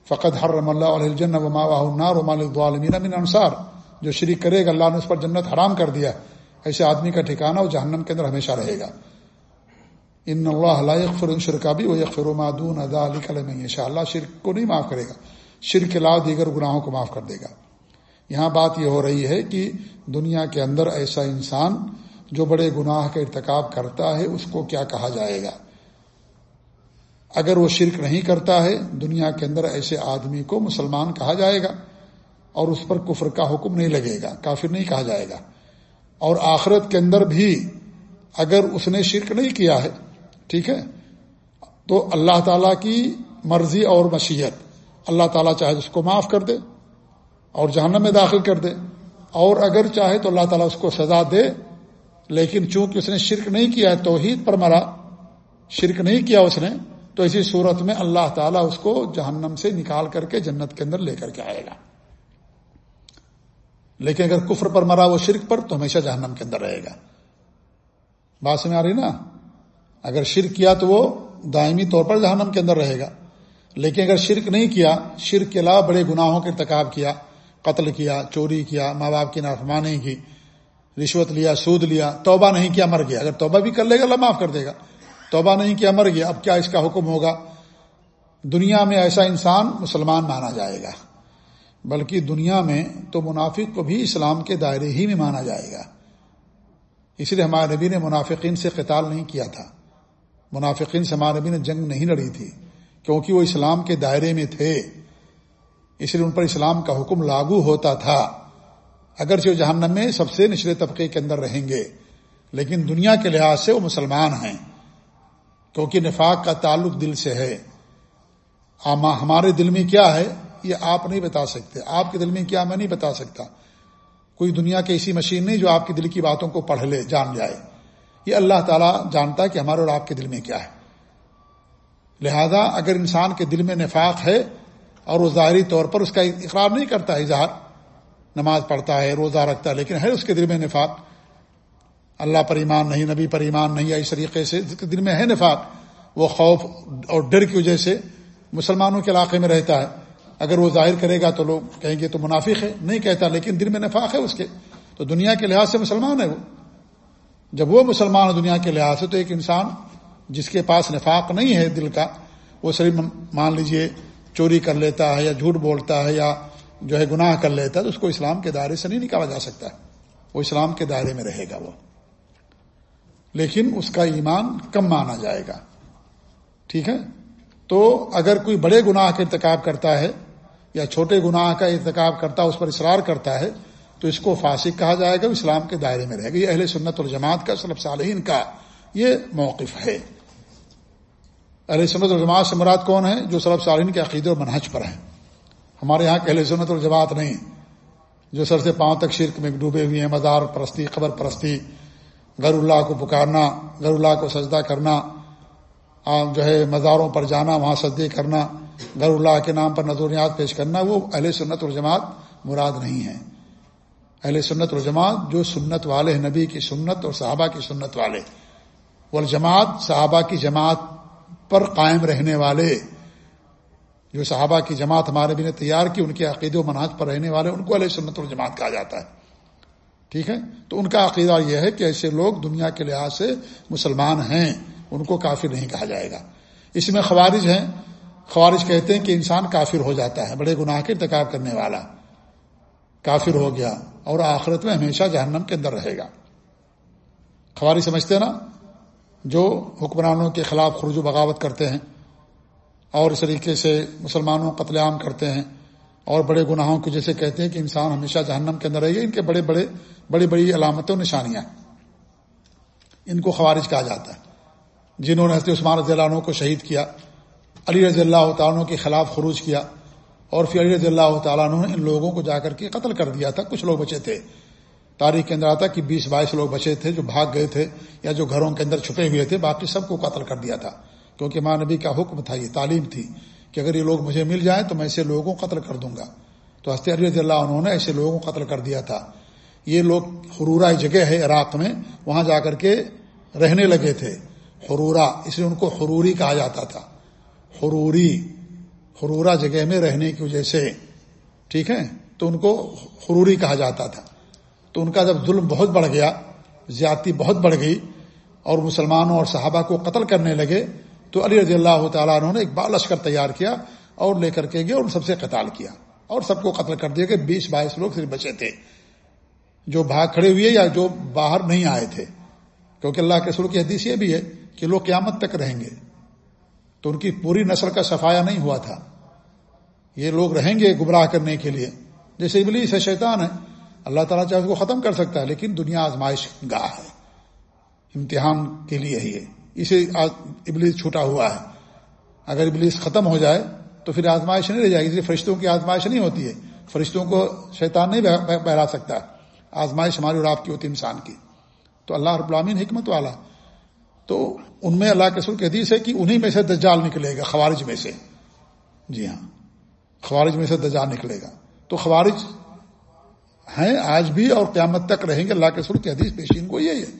[SPEAKER 1] فقط ہر رم اللہ علیہ الجن و ماہ من انصار جو شریک کرے گا، اللہ نے اس پر جنت حرام کر دیا۔ ایسے آدمی کا ٹھکانا وہ جہنم کے اندر ہمیشہ رہے گا۔ ان اللہ یکفر شرکا بھی وہ یکفر مادون ادا علی کلم شاء اللہ شرک کو نہیں معاف کرے گا۔ شرک کے علاوہ دیگر گناہوں کو معاف کر دے گا۔ یہاں بات یہ ہو رہی ہے کہ دنیا کے اندر ایسا انسان جو بڑے گناہ کا ارتکاب کرتا ہے، اس کو کیا کہا جائے گا؟ اگر وہ شرک نہیں کرتا ہے، دنیا کے اندر ایسے آدمی کو مسلمان کہا جائے گا اور اس پر کفر کا حکم نہیں لگے گا، کافر نہیں کہا جائے گا۔ اور آخرت کے اندر بھی اگر اس نے شرک نہیں کیا ہے، ٹھیک ہے، تو اللہ تعالیٰ کی مرضی اور مشیت، اللہ تعالیٰ چاہے اس کو معاف کر دے اور جہنم میں داخل کر دے۔ اور اگر چاہے تو اللہ تعالیٰ اس کو سزا دے، لیکن چونکہ اس نے شرک نہیں کیا ہے توحید پر مرا، شرک نہیں کیا اس نے، تو اسی صورت میں اللہ تعالیٰ اس کو جہنم سے نکال کر کے جنت کے اندر لے کر کے آئے گا۔ لیکن اگر کفر پر مرا وہ شرک پر تو ہمیشہ جہنم کے اندر رہے گا۔ بات میں آ رہی نا؟ اگر شرک کیا تو وہ دائمی طور پر جہنم کے اندر رہے گا۔ لیکن اگر شرک نہیں کیا، شرک کے علاوہ بڑے گناہوں کے ارتکاب کیا، قتل کیا، چوری کیا، ماں باپ کی نافرمانی کی، رشوت لیا، سود لیا، توبہ نہیں کیا، مر گیا۔ اگر توبہ بھی کر لے گا، اللہ معاف کر دے گا۔ توبہ نہیں کیا، مر گیا۔ اب کیا اس کا حکم ہوگا؟ دنیا میں ایسا انسان مسلمان مانا جائے گا۔ بلکہ دنیا میں تو منافق کو بھی اسلام کے دائرے ہی میں مانا جائے گا۔ اس لیے ہمارے نبی نے منافقین سے قتال نہیں کیا تھا۔ منافقین سے ہمارے نبی نے جنگ نہیں لڑی تھی، کیونکہ وہ اسلام کے دائرے میں تھے۔ اس لیے ان پر اسلام کا حکم لاگو ہوتا تھا۔ اگرچہ وہ جہنم میں سب سے نچلے طبقے کے اندر رہیں گے، لیکن دنیا کے لحاظ سے وہ مسلمان ہیں، کیونکہ نفاق کا تعلق دل سے ہے۔ ہمارے دل میں کیا ہے؟ یہ آپ نہیں بتا سکتے۔ آپ کے دل میں کیا میں نہیں بتا سکتا۔ کوئی دنیا کی ایسی مشین نہیں جو آپ کے دل کی باتوں کو پڑھ لے، جان جائے۔ یہ اللہ تعالیٰ جانتا ہے کہ ہمارے اور آپ کے دل میں کیا ہے۔ لہذا اگر انسان کے دل میں نفاق ہے اور وہ ظاہری طور پر اس کا اقرار نہیں کرتا ہے اظہار، نماز پڑھتا ہے، روزہ رکھتا ہے، لیکن ہے اس کے دل میں نفاق۔ اللہ پر ایمان نہیں، نبی پر ایمان نہیں اس طریقے سے دل میں ہے نفاق، وہ خوف اور ڈر کی وجہ سے مسلمانوں کے علاقے میں رہتا ہے۔ اگر وہ ظاہر کرے گا تو لوگ کہیں گے تو منافق ہے، نہیں کہتا، لیکن دل میں نفاق ہے اس کے۔ تو دنیا کے لحاظ سے مسلمان ہے وہ۔ جب وہ مسلمان دنیا کے لحاظ سے تو ایک انسان جس کے پاس نفاق نہیں ہے دل کا، وہ صرف مان لیجیے چوری کر لیتا ہے یا جھوٹ بولتا ہے یا جو ہے گناہ کر لیتا ہے، تو اس کو اسلام کے دائرے سے نہیں نکالا جا سکتا۔ وہ اسلام کے دائرے میں رہے گا وہ۔ لیکن اس کا ایمان کم مانا جائے گا۔ ٹھیک ہے؟ تو اگر کوئی بڑے گناہ کا ارتکاب کرتا ہے یا چھوٹے گناہ کا ارتکاب کرتا ہے اس پر اصرار کرتا ہے، تو اس کو فاسق کہا جائے گا اسلام کے دائرے میں رہے گا یہ اہل سنت اور جماعت کا سلب صالحین کا یہ موقف ہے۔ اہل سنت الجماعت سے مراد کون ہے جو سلب سالین کے عقیدے اور منہج پر ہیں۔ ہمارے یہاں کے اہل سنت الجماعت نہیں، جو سر سے پاؤں تک شرک میں ڈوبے ہوئے ہیں، مزار پرستی، قبر پرستی، غیر اللہ کو پکارنا، غیر اللہ کو سجدہ کرنا جو ہے، مزاروں پر جانا، وہاں سجدے کرنا غیر اللہ کے نام پر نظریات پیش کرنا، وہ اہل سنت الجماعت مراد نہیں ہے اہل سنت الجماعت جو سنت والے نبی کی سنت اور صحابہ کی سنت والے۔ والجماعت صحابہ کی جماعت پر قائم رہنے والے۔ جو صحابہ کی جماعت ہمارے بھی نے تیار کی، ان کے عقید و مناج پر رہنے والے، ان کو علیہ سنت الجماعت کہا جاتا ہے۔ ٹھیک ہے؟ تو ان کا عقیدہ یہ ہے کہ ایسے لوگ دنیا کے لحاظ سے مسلمان ہیں، ان کو کافر نہیں کہا جائے گا۔ اس میں خوارج ہیں خوارج کہتے ہیں کہ انسان کافر ہو جاتا ہے، بڑے گناہ کے ارتکاب کرنے والا۔ کافر ہو گیا اور آخرت میں ہمیشہ جہنم کے اندر رہے گا۔ خوارج سمجھتے نا؟ جو حکمرانوں کے خلاف خروج و بغاوت کرتے ہیں اور اس طریقے سے مسلمانوں قتل عام کرتے ہیں اور بڑے گناہوں کو جیسے کہتے ہیں کہ انسان ہمیشہ جہنم کے اندر رہے گا۔ ان کے بڑے بڑے بڑی بڑی علامتیں نشانیاں ان کو خوارج کہا جاتا ہے۔ جنہوں نے حضرت عثمان رضی اللہ عنہ کو شہید کیا علی رضی اللہ تعالیٰ کے خلاف خروج کیا اور پھر علی رضی اللہ تعالیٰ نے ان لوگوں کو جا کر کے قتل کر دیا تھا۔ کچھ لوگ بچے تھے۔ تاریخ کے اندر آتا کہ بیس بائیس لوگ بچے تھے جو بھاگ گئے تھے یا جو گھروں کے اندر چھپے ہوئے تھے، باقی سب کو قتل کر دیا تھا۔ کیونکہ ماں نبی کا حکم تھا، یہ تعلیم تھی کہ اگر یہ لوگ مجھے مل جائیں تو میں ایسے لوگوں کو قتل کر دوں گا۔ تو ہست علی رضی اللہ انہوں نے ایسے لوگوں کو قتل کر دیا تھا۔ یہ لوگ حرورا جگہ ہے عراق میں، وہاں جا کر کے رہنے لگے تھے۔ حرورا اس لیے ان کو حروری کہا جاتا تھا۔ حروری، حرورا جگہ میں رہنے کی وجہ سے، ٹھیک ہے؟ تو ان کو حروری کہا جاتا تھا۔ تو ان کا جب ظلم بہت بڑھ گیا، زیادتی بہت بڑھ گئی، اور مسلمانوں اور صحابہ کو قتل کرنے لگے، تو علی رضی اللہ تعالیٰ انہوں نے ایک بال لشکر تیار کیا اور لے کر کے گئے اور سب سے قتال کیا۔ اور سب کو قتل کر دیا کہ بیس بائیس لوگ صرف بچے تھے۔ جو بھاگ کھڑے ہوئے یا جو باہر نہیں آئے تھے۔ کیونکہ اللہ کے سر کی حدیث یہ بھی ہے کہ لوگ قیامت تک رہیں گے۔ تو ان کی پوری نسل کا صفایا نہیں ہوا تھا۔ یہ لوگ رہیں گے گمراہ کرنے کے لیے۔ جیسے ابلیس ہے، شیطان ہے۔ اللہ تعالیٰ چاہے اس کو ختم کر سکتا ہے، لیکن دنیا آزمائش گاہ ہے۔ امتحان کے لیے ہی ہے۔ اسے ابلیس چھوٹا ہوا ہے۔ اگر ابلیس ختم ہو جائے تو پھر آزمائش نہیں رہ جائے گی۔ فرشتوں کی آزمائش نہیں ہوتی ہے۔ فرشتوں کو شیطان نہیں بہرا سکتا۔ آزمائش ہماری اور آپ کی ہوتی انسان کی۔ تو اللہ رب العامین حکمت والا۔ تو ان میں اللہ کے سر کے حدیث ہے کہ انہی میں سے دجال نکلے گا، خوارج میں سے۔ جی ہاں۔ خوارج میں سے دجال نکلے گا۔ تو خوارج ہیں، آج بھی اور قیامت تک رہیں گے۔ اللہ کے سر کے حدیث پیشین کو یہی ہے۔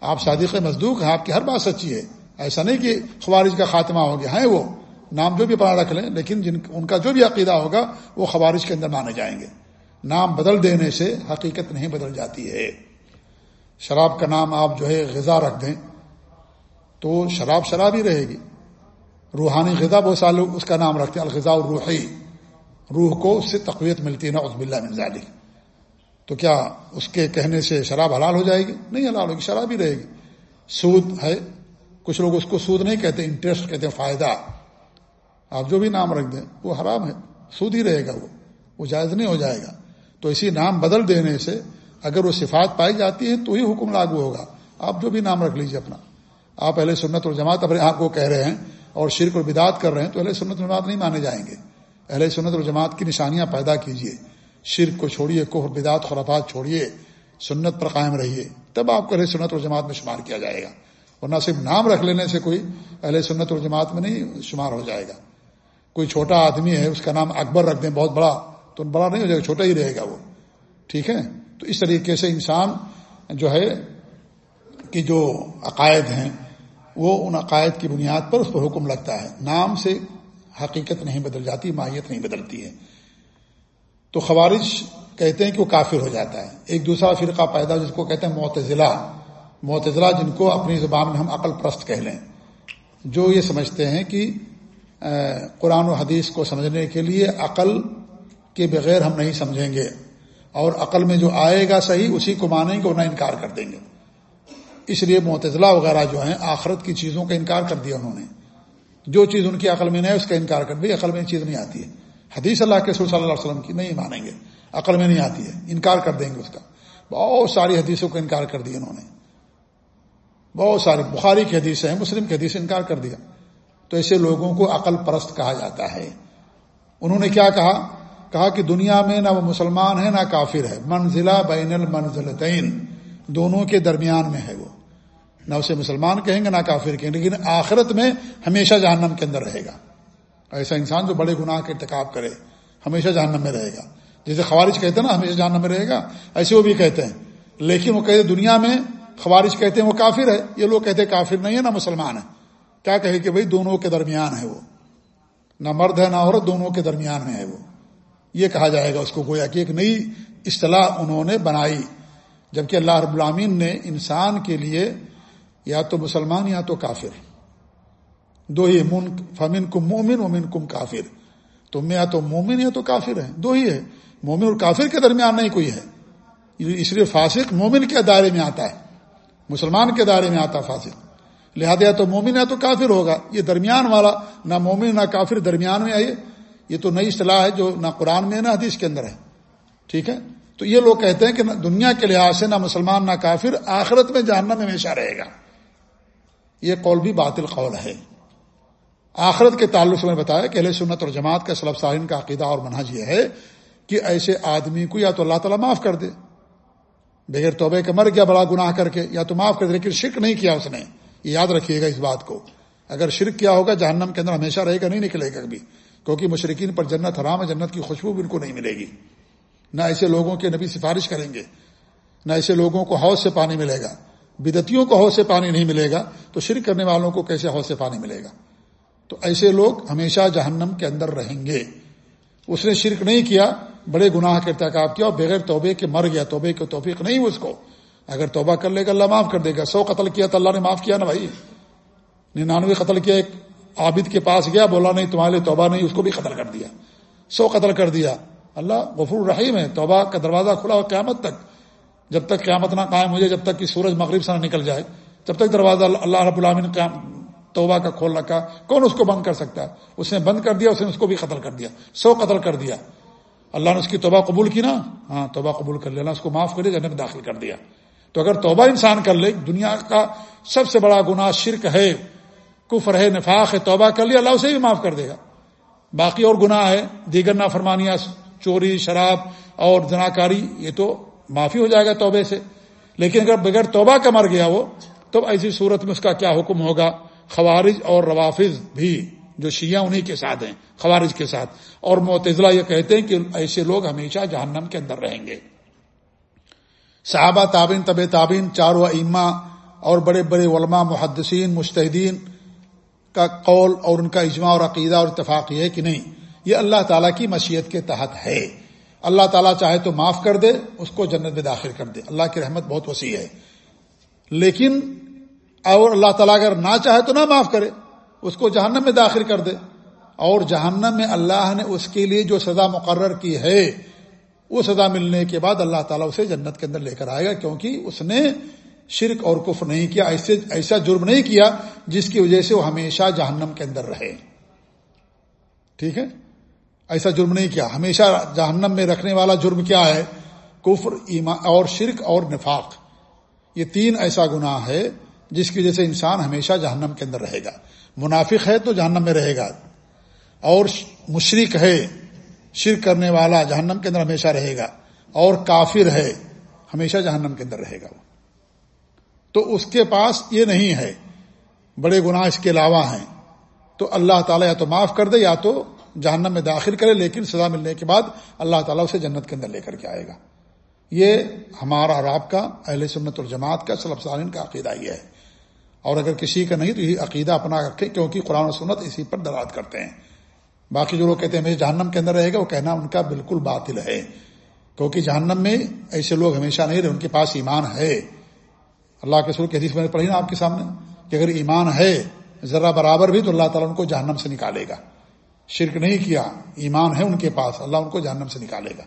[SPEAKER 1] آپ صادق مزدوق ہیں، آپ کی ہر بات سچی ہے۔ ایسا نہیں کہ خوارج کا خاتمہ ہو گیا۔ ہے وہ۔ نام جو بھی پڑا رکھ لیں، لیکن جن ان کا جو بھی عقیدہ ہوگا، وہ خوارج کے اندر مانے جائیں گے۔ نام بدل دینے سے حقیقت نہیں بدل جاتی ہے۔ شراب کا نام آپ جو ہے، غذا رکھ دیں۔ تو شراب شراب ہی رہے گی۔ روحانی غذا بہت سال اس کا نام رکھتے ہیں الغذا الروحی۔ روح کو اس سے تقویت ملتی ہے نا عزب اللہ ذالک تو کیا اس کے کہنے سے شراب حلال ہو جائے گی؟ نہیں حلال ہوگی، شراب ہی رہے گی۔ سود ہے، کچھ لوگ اس کو سود نہیں کہتے انٹرسٹ کہتے ہیں، فائدہ۔ آپ جو بھی نام رکھ دیں، وہ حرام ہے، سود ہی رہے گا وہ وہ جائز نہیں ہو جائے گا۔ تو اسی نام بدل دینے سے اگر وہ صفات پائی جاتی ہے تو ہی حکم لاگو ہوگا۔ آپ جو بھی نام رکھ لیجیے اپنا۔ آپ اہل سنت اور جماعت اپنے آپ کو کہہ رہے ہیں اور شرک اور بدعت کر رہے ہیں، تو اہل سنت جماعت نہیں مانے جائیں گے۔ اہل سنت اور جماعت کی نشانیاں پیدا کیجیے شرک کو چھوڑیے کوہ بدعت، خرافات چھوڑیے۔ سنت پر قائم رہیے۔ تب آپ کو اہل سنت اور جماعت میں شمار کیا جائے گا۔ ورنہ صرف نام رکھ لینے سے کوئی اہل سنت اور جماعت میں نہیں شمار ہو جائے گا۔ کوئی چھوٹا آدمی ہے، اس کا نام اکبر رکھ دیں، بہت بڑا، تو بڑا نہیں ہو جائے گا، چھوٹا ہی رہے گا وہ۔ ٹھیک ہے؟ تو اس طریقے سے انسان جو ہے کہ جو عقائد ہیں وہ ان عقائد کی بنیاد پر اس پر حکم لگتا ہے۔ نام سے حقیقت نہیں بدل جاتی، ماہیت نہیں بدلتی ہے۔ تو خوارج کہتے ہیں کہ وہ کافر ہو جاتا ہے۔ ایک دوسرا فرقہ پیدا جس کو کہتے ہیں معتزلہ۔ معتزلہ جن کو اپنی زبان میں ہم عقل پرست کہہ لیں۔ جو یہ سمجھتے ہیں کہ قرآن و حدیث کو سمجھنے کے لیے عقل کے بغیر ہم نہیں سمجھیں گے۔ اور عقل میں جو آئے گا صحیح، اسی کو مانیں گے اور نہ انکار کر دیں گے۔ اس لیے معتزلہ وغیرہ جو ہیں، آخرت کی چیزوں کا انکار کر دیا انہوں نے۔ جو چیز ان کی عقل میں نہیں ہے اس کا انکار کر دیا۔ عقل میں چیز نہیں آتی ہے۔ حدیث اللہ کے صلی اللہ علیہ وسلم کی نہیں مانیں گے۔ عقل میں نہیں آتی ہے۔ انکار کر دیں گے اس کا۔ بہت ساری حدیثوں کو انکار کر دیا انہوں نے۔ بہت ساری۔ بخاری کی حدیث ہیں مسلم کی حدیث انکار کر دیا۔ تو ایسے لوگوں کو عقل پرست کہا جاتا ہے۔ انہوں نے کیا کہا؟ کہا کہ دنیا میں نہ وہ مسلمان ہے، نہ کافر ہے۔ منزلہ بین المنزلتین۔ دونوں کے درمیان میں ہے وہ۔ نہ اسے مسلمان کہیں گے، نہ کافر کہیں گے، لیکن آخرت میں ہمیشہ جہنم کے اندر رہے گا۔ ایسا انسان جو بڑے گناہ کے ارتکاب کرے، ہمیشہ جہنم میں رہے گا۔ جیسے خوارج کہتے ہیں نا، ہمیشہ جہنم میں رہے گا، ایسے وہ بھی کہتے ہیں۔ لیکن وہ کہتے دنیا میں خوارج کہتے ہیں، وہ کافر ہے۔ یہ لوگ کہتے ہیں کافر نہیں ہے، نہ مسلمان ہے۔ کیا کہے کہ بھائی دونوں کے درمیان ہے وہ؟ نہ مرد ہے، نہ عورت، دونوں کے درمیان میں ہے وہ۔ یہ کہا جائے گا اس کو، گویا کہ ایک نئی اصطلاح انہوں نے بنائی، جبکہ اللہ رب العامین نے انسان کے لیے یا تو مسلمان یا تو کافر دو ہی من فمن کم مومن ومن کم کافر۔ تم میں یا تو مومن یا تو کافر ہے۔ دو ہی ہے مومن اور کافر کے درمیان نہیں کوئی ہے۔ اس لیے فاسق مومن کے دائرے میں آتا ہے۔ مسلمان کے دائرے میں آتا فاسق۔ لہٰذا یا تو مومن یا تو کافر ہوگا۔ یہ درمیان والا نہ مومن نہ کافر درمیان میں آئیے۔ یہ تو نئی اصطلاح ہے جو نہ قرآن میں نہ حدیث کے اندر ہے۔ ٹھیک ہے؟ تو یہ لوگ کہتے ہیں کہ دنیا کے لحاظ سے نہ مسلمان نہ کافر، آخرت میں جاننا میں ہمیشہ رہے گا۔ یہ قول بھی باطل قول ہے۔ آخرت کے تعلق سے میں نے بتایا کہ علیہ سنت اور جماعت کا سلب سالین کا عقیدہ اور منحج یہ ہے کہ ایسے آدمی کو یا تو اللہ تعالیٰ معاف کر دے، بغیر توبے کے مر گیا بڑا گناہ کر کے، یا تو معاف کر دے، لیکن شرک نہیں کیا اس نے۔ یہ یاد رکھیے گا اس بات کو۔ اگر شرک کیا ہوگا، جہنم کے اندر ہمیشہ رہے گا، نہیں نکلے گا کبھی۔ کیونکہ مشرقین پر جنت حرام ہے، جنت کی خوشبو بھی ان کو نہیں ملے گی۔ نہ ایسے لوگوں کے نبی سفارش کریں گے، نہ ایسے لوگوں کو حوض سے پانی ملے گا۔ بدتیوں کو حوض سے پانی نہیں ملے گا، تو شرک کرنے والوں کو کیسے حوض سے پانی ملے گا؟ تو ایسے لوگ ہمیشہ جہنم کے اندر رہیں گے۔ اس نے شرک نہیں کیا، بڑے گناہ کے ارتکاب کیا، اور بغیر توبے کے مر گیا۔ توبے کی توفیق نہیں اس کو۔ اگر توبہ کر لے گا، اللہ معاف کر دے گا۔ سو قتل کیا تو اللہ نے معاف کیا نا بھائی؟ ننانوے قتل کیا، ایک عابد کے پاس گیا، بولا نہیں، تمہارے لیے توبہ نہیں، اس کو بھی قتل کر دیا۔ سو قتل کر دیا۔ اللہ غفور الرحیم ہے، توبہ کا دروازہ کھلا ہو قیامت تک۔ جب تک قیامت نہ قائم ہو جائے، جب تک کہ سورج مغرب سے نہ نکل جائے، جب تک دروازہ اللہ رب العامن توبہ کا کھول رکھا، کون اس کو بند کر سکتا ہے؟ اس نے بند کر دیا، اس نے اس کو بھی قتل کر دیا، سو قتل کر دیا۔ اللہ نے اس کی توبہ قبول کی نا؟ ہاں توبہ قبول کر لیا۔ اللہ اس کو معاف کر دیا، جنت داخل کر دیا۔ تو اگر توبہ انسان کر لے، دنیا کا سب سے بڑا گناہ شرک ہے، کفر ہے، نفاق ہے، توبہ کر لیا، اللہ اسے بھی معاف کر دے گا۔ باقی اور گناہ ہے، دیگر نافرمانیاں، چوری، شراب اور جناکاری، یہ تو معافی ہو جائے گا توبے سے۔ لیکن اگر بغیر توبہ کا مر گیا وہ، تو ایسی صورت میں اس کا کیا حکم ہوگا؟ خوارج اور روافظ بھی، جو شیعہ انہی کے ساتھ ہیں، خوارج کے ساتھ۔ اور معتزلہ یہ کہتے ہیں کہ ایسے لوگ ہمیشہ جہنم کے اندر رہیں گے۔ صحابہ تابین طب تابین چاروں اما اور بڑے بڑے علماء، محدثین مشتحدین کا قول اور ان کا اجماع اور عقیدہ اور اتفاق یہ ہے کہ نہیں، یہ اللہ تعالیٰ کی مشیت کے تحت ہے۔ اللہ تعالیٰ چاہے تو معاف کر دے، اس کو جنت میں داخل کر دے۔ اللہ کی رحمت بہت وسیع ہے۔ لیکن اور اللہ تعالیٰ اگر نہ چاہے تو نہ معاف کرے، اس کو جہنم میں داخل کر دے۔ اور جہنم میں اللہ نے اس کے لیے جو سزا مقرر کی ہے، وہ سزا ملنے کے بعد اللہ تعالیٰ اسے جنت کے اندر لے کر آئے گا، کیونکہ اس نے شرک اور کفر نہیں کیا، ایسے، ایسا جرم نہیں کیا جس کی وجہ سے وہ ہمیشہ جہنم کے اندر رہے۔ ٹھیک ہے؟ ایسا جرم نہیں کیا۔ ہمیشہ جہنم میں رکھنے والا جرم کیا ہے؟ کفر، ایمان اور شرک اور نفاق۔ یہ تین ایسا گناہ ہے جس کی وجہ سے انسان ہمیشہ جہنم کے اندر رہے گا۔ منافق ہے تو جہنم میں رہے گا۔ اور مشرق ہے، شرک کرنے والا جہنم کے اندر ہمیشہ رہے گا۔ اور کافر ہے، ہمیشہ جہنم کے اندر رہے گا وہ۔ تو اس کے پاس یہ نہیں ہے۔ بڑے گناہ اس کے علاوہ ہیں۔ تو اللہ تعالیٰ یا تو معاف کر دے یا تو جہنم میں داخل کرے، لیکن سزا ملنے کے بعد اللہ تعالیٰ اسے جنت کے اندر لے کر کے آئے گا۔ یہ ہمارا راب کا، اہل سنت الجماعت کا سلب سالین کا عقیدہ یہ ہے۔ اور اگر کسی کا نہیں تو یہ عقیدہ اپنا رکھے، کیونکہ قرآن و سنت اسی پر دراد کرتے ہیں۔ باقی جو لوگ کہتے ہیں میرے جہنم کے اندر رہے گا، وہ کہنا ان کا بالکل باطل ہے۔ کیونکہ جہنم میں ایسے لوگ ہمیشہ نہیں رہے، ان کے پاس ایمان ہے۔ اللہ کے سر کی حدیث میں نے پڑھی نا آپ کے سامنے، کہ اگر ایمان ہے ذرا برابر بھی، تو اللہ تعالیٰ ان کو جہنم سے نکالے گا۔ شرک نہیں کیا، ایمان ہے ان کے پاس، اللہ ان کو جہنم سے نکالے گا۔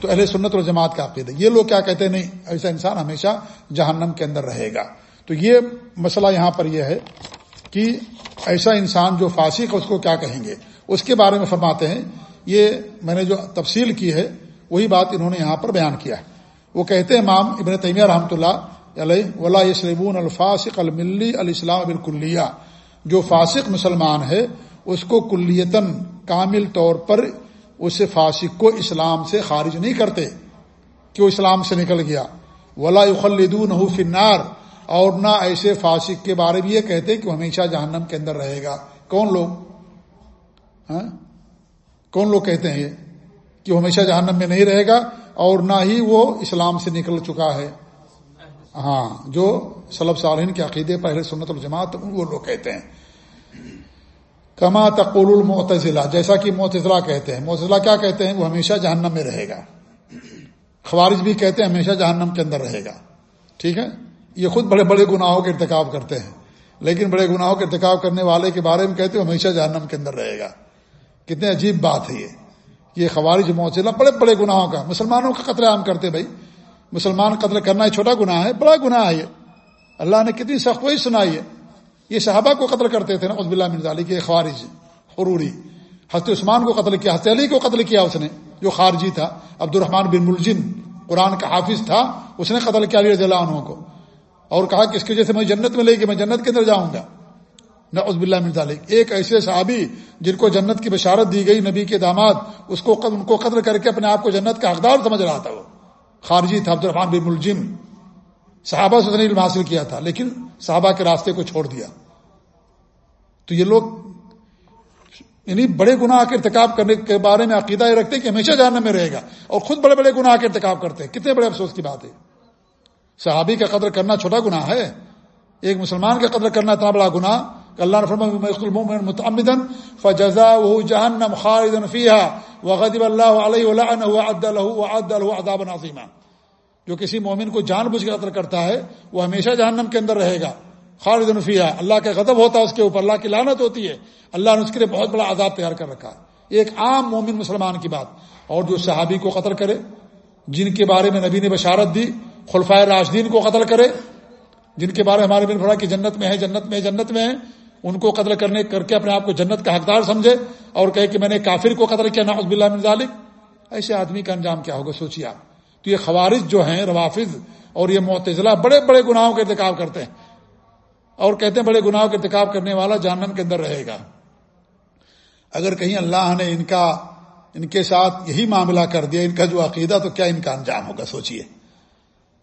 [SPEAKER 1] تو اہل سنت اور جماعت کا عقید ہے یہ لوگ کیا کہتے ہیں؟ نہیں، ایسا انسان ہمیشہ جہنم کے اندر رہے گا۔ تو یہ مسئلہ یہاں پر یہ ہے کہ ایسا انسان جو فاسق ہے، اس کو کیا کہیں گے؟ اس کے بارے میں فرماتے ہیں، یہ میں نے جو تفصیل کی ہے، وہی بات انہوں نے یہاں پر بیان کیا ہے۔ وہ کہتے ہیں، امام ابن تیمیہ رحمۃ اللہ علیہ، ولا یسلبون الفاسق الملی الاسلام بالکلیہ جو فاسق مسلمان ہے اس کو کلیتن کامل طور پر اس فاسق کو اسلام سے خارج نہیں کرتے کہ وہ اسلام سے نکل گیا؟ ولا خلدون فنار اور نہ ایسے فاسق کے بارے میں یہ کہتے کہ وہ ہمیشہ جہنم کے اندر رہے گا۔ کون لوگ؟ ہاں؟ کون لوگ کہتے ہیں یہ؟ کہ وہ ہمیشہ جہنم میں نہیں رہے گا اور نہ ہی وہ اسلام سے نکل چکا ہے۔ ہاں جو سلب صالحین کے عقیدے پہلے سنت الجماعت، وہ لوگ کہتے ہیں۔ کما تقول المعتزلہ، جیسا کہ معتزلہ کہتے ہیں۔ معتزلہ کیا کہتے ہیں؟ وہ ہمیشہ جہنم میں رہے گا۔ خوارج بھی کہتے ہیں ہمیشہ جہنم کے اندر رہے گا۔ ٹھیک ہے؟ یہ خود بڑے بڑے گناہوں کے ارتکاب کرتے ہیں۔ لیکن بڑے گناہوں کے ارتکاب کرنے والے کے بارے میں کہتے ہیں ہمیشہ جہنم کے اندر رہے گا۔ کتنے عجیب بات ہے یہ۔ یہ خوارج موچلا بڑے بڑے گناہوں کا، مسلمانوں کا قتل عام کرتے بھائی۔ مسلمان قتل کرنا یہ چھوٹا گناہ ہے، بڑا گناہ ہے یہ۔ اللہ نے کتنی سخوئی سنائی ہے۔ یہ صحابہ کو قتل کرتے تھے نا عزب اللہ مرزا علی کے خوارج، حروری۔ حضرت عثمان کو قتل کیا، حضرت علی کو قتل کیا اس نے، جو خارجی تھا عبد الرحمان بن ملجم قرآن کا حافظ تھا، اس نے قتل کیا علی رضی اللہ عنہ کو۔ اور کہا کہ اس کی وجہ سے مجھے جنت ملے گی میں جنت کے اندر جاؤں گا۔ نہ عزب اللہ مرزا ایک ایسے صحابی جن کو جنت کی بشارت دی گئی، نبی کے داماد اس کو ان کو قدر کر کے اپنے آپ کو جنت کا حقدار سمجھ رہا تھا وہ۔ خارجی تھا عبد الرحمان بن ملجم صحابہ سے علم حاصل کیا تھا، لیکن صحابہ کے راستے کو چھوڑ دیا۔ تو یہ لوگ یعنی بڑے گناہ کے ارتکاب کرنے کے بارے میں عقیدہ یہ رکھتے کہ ہمیشہ جاننے میں رہے گا اور خود بڑے بڑے گناہ کے ارتکاب کرتے ہیں۔ کتنے بڑے افسوس کی بات ہے۔ صحابی کا قدر کرنا چھوٹا گناہ ہے۔ ایک مسلمان کا قدر کرنا اتنا بڑا گناہ کہ اللہ نے متعمدن فجزا جہنم خالدن فیہا وغضب اللہ علیہ وعد له وعد له عذابا عظیما. جو کسی مومن کو جان بوجھ کے قتل کرتا ہے، وہ ہمیشہ جہنم کے اندر رہے گا۔ خالد نفیہ اللہ کا غضب ہوتا ہے اس کے اوپر، اللہ کی لانت ہوتی ہے۔ اللہ نے اس کے لیے بہت بڑا عذاب تیار کر رکھا۔ ہے ایک عام مومن مسلمان کی بات۔ اور جو صحابی کو قتل کرے، جن کے بارے میں نبی نے بشارت دی، خلفائے راشدین کو قتل کرے، جن کے بارے میں ہمارے بن پڑا کہ جنت میں ہے، جنت میں جنت میں ہے، ان کو قتل کرنے، کر کے اپنے آپ کو جنت کا حقدار سمجھے اور کہے کہ میں نے کافر کو قتل کیا ناز بلّہ من ذالک۔ ایسے آدمی کا انجام کیا ہوگا سوچیے آپ۔ تو یہ خوارج جو ہیں روافظ اور یہ معتزلہ بڑے بڑے گناہوں کے ارتکاب کرتے ہیں۔ اور کہتے ہیں بڑے گناہوں کے ارتکاب کرنے والا جہنم کے اندر رہے گا۔ اگر کہیں اللہ نے ان کا ان کے ساتھ یہی معاملہ کر دیا ان کا جو عقیدہ تو کیا ان کا انجام ہوگا؟ سوچئے۔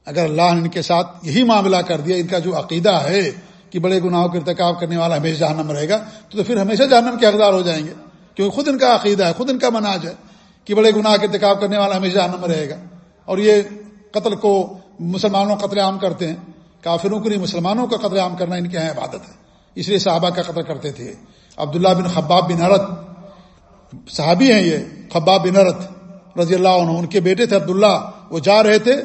[SPEAKER 1] اگر اللہ نے ان کے ساتھ یہی معاملہ کر دیا ان کا جو عقیدہ ہے کہ بڑے گناہوں کے ارتکاب کرنے والا ہمیشہ جہنم رہے گا تو, تو پھر ہمیشہ جہنم کے حقدار ہو جائیں گے۔ کیونکہ خود ان کا عقیدہ ہے خود ان کا مناج ہے کہ بڑے گناہ کے ارتکاب کرنے والا ہمیشہ جہنم رہے گا۔ اور یہ قتل کو مسلمانوں قتل عام کرتے ہیں، کافروں کو نہیں مسلمانوں کا قتل عام کرنا ان کی عبادت ہے۔ اس لیے صحابہ کا قتل کرتے تھے۔ عبداللہ بن خباب بن عرت، صحابی ہیں یہ، خباب بن عرت رضی اللہ عنہ، ان کے بیٹے تھے عبداللہ، وہ جا رہے تھے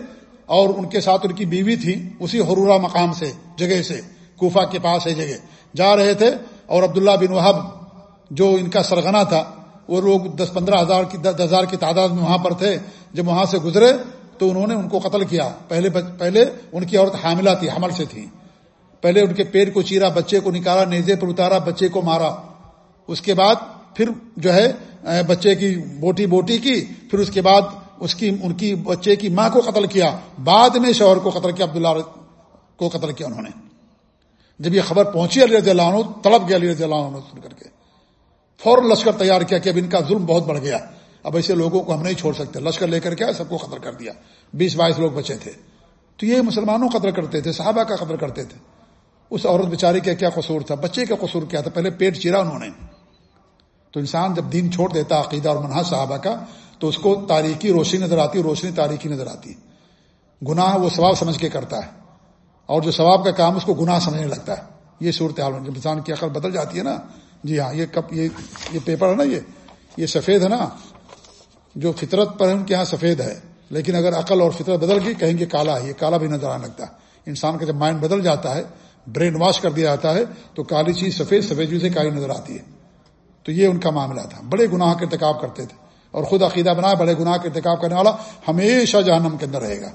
[SPEAKER 1] اور ان کے ساتھ ان کی بیوی تھی، اسی حرورہ مقام سے، جگہ سے، کوفہ کے پاس ہے جگہ۔ جا رہے تھے اور عبداللہ بن وحب جو ان کا سرغنا تھا، وہ لوگ دس پندرہ ہزار کی، دس ہزار کی تعداد میں وہاں پر تھے۔ جب وہاں سے گزرے تو انہوں نے ان کو قتل کیا۔ پہلے پہلے ان کی عورت حاملہ تھی، حمل سے تھی۔ پہلے ان کے پیٹ کو چیرا، بچے کو نکالا، نیزے پر اتارا، بچے کو مارا۔ اس کے بعد پھر جو ہے بچے کی بوٹی بوٹی کی، پھر اس کے بعد اس کی، ان کی بچے کی ماں کو قتل کیا۔ بعد میں شوہر کو قتل کیا، عبداللہ کو قتل کیا انہوں نے۔ جب یہ خبر پہنچی علی رضی اللہ عنہ تڑپ گیا علی رضی اللہ عنہ سن کر کے۔ فوراً لشکر تیار کیا کہ اب ان کا ظلم بہت بڑھ گیا۔ اب ایسے لوگوں کو ہم نہیں چھوڑ سکتے۔ لشکر لے کر کے سب کو قتل کر دیا۔ بیس بائیس لوگ بچے تھے۔ تو یہ مسلمانوں قتل کرتے تھے، صحابہ کا قتل کرتے تھے۔ اس عورت بیچاری کا کیا قصور تھا؟ بچے کا قصور کیا تھا؟ پہلے پیٹ چیرا انہوں نے۔ تو انسان جب دین چھوڑ دیتا عقیدہ اور منہا صحابہ کا، تو اس کو تاریخی روشنی نظر آتی، روشنی تاریخی نظر آتی۔ گناہ وہ ثواب سمجھ کے کرتا ہے۔ اور جو ثواب کا کام اس کو گناہ سمجھنے لگتا ہے۔ یہ صورت حال جب انسان کی عقل بدل جاتی ہے نا۔ جی ہاں یہ کپ یہ یہ پیپر ہے نا یہ۔ یہ سفید ہے نا۔ جو فطرت پر ہے، ان کے یہاں سفید ہے۔ لیکن اگر عقل اور فطرت بدل گئی، کہیں گے کالا ہے، یہ کالا بھی نظر آنے لگتا ہے۔ انسان کا جب مائنڈ بدل جاتا ہے برین واش کر دیا جاتا ہے، تو کالی چیز سفید سفید چیزیں کالی نظر آتی ہے۔ تو یہ ان کا معاملہ تھا۔ بڑے گناہ کے ارتکاب کرتے تھے۔ اور خود عقیدہ بنا بڑے گناہ کے ارتکاب کرنے والا ہمیشہ جہنم کے اندر رہے گا۔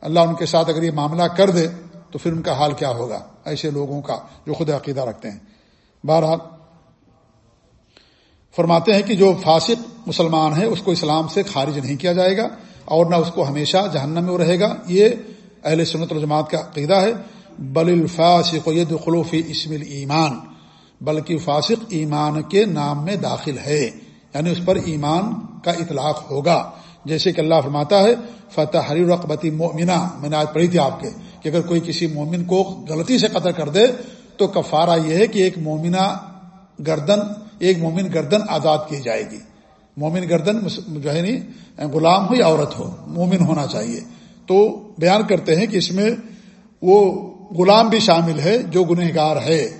[SPEAKER 1] اللہ ان کے ساتھ اگر یہ معاملہ کر دے، تو پھر ان کا حال کیا ہوگا؟ ایسے لوگوں کا جو خود عقیدہ رکھتے ہیں۔ بہرحال فرماتے ہیں کہ جو فاسق مسلمان ہے اس کو اسلام سے خارج نہیں کیا جائے گا اور نہ اس کو ہمیشہ جہنم میں رہے گا۔ یہ اہل سنت الجماعت کا عقیدہ ہے۔ بل الفاسق ید خلوف اسم ایمان بلکہ فاسق ایمان کے نام میں داخل ہے یعنی اس پر ایمان کا اطلاق ہوگا۔ جیسے کہ اللہ فرماتا ہے فتح حری رقبتی مومنہ میں نے آج پڑھی تھی آپ کے کہ اگر کوئی کسی مومن کو غلطی سے قتل کر دے تو کفارہ یہ ہے کہ ایک مومنہ گردن ایک مومن گردن آزاد کی جائے گی۔ مومن گردن جو ہے نہیں غلام ہو یا عورت ہو، مومن ہونا چاہیے۔ تو بیان کرتے ہیں کہ اس میں وہ غلام بھی شامل ہے جو گنہگار ہے،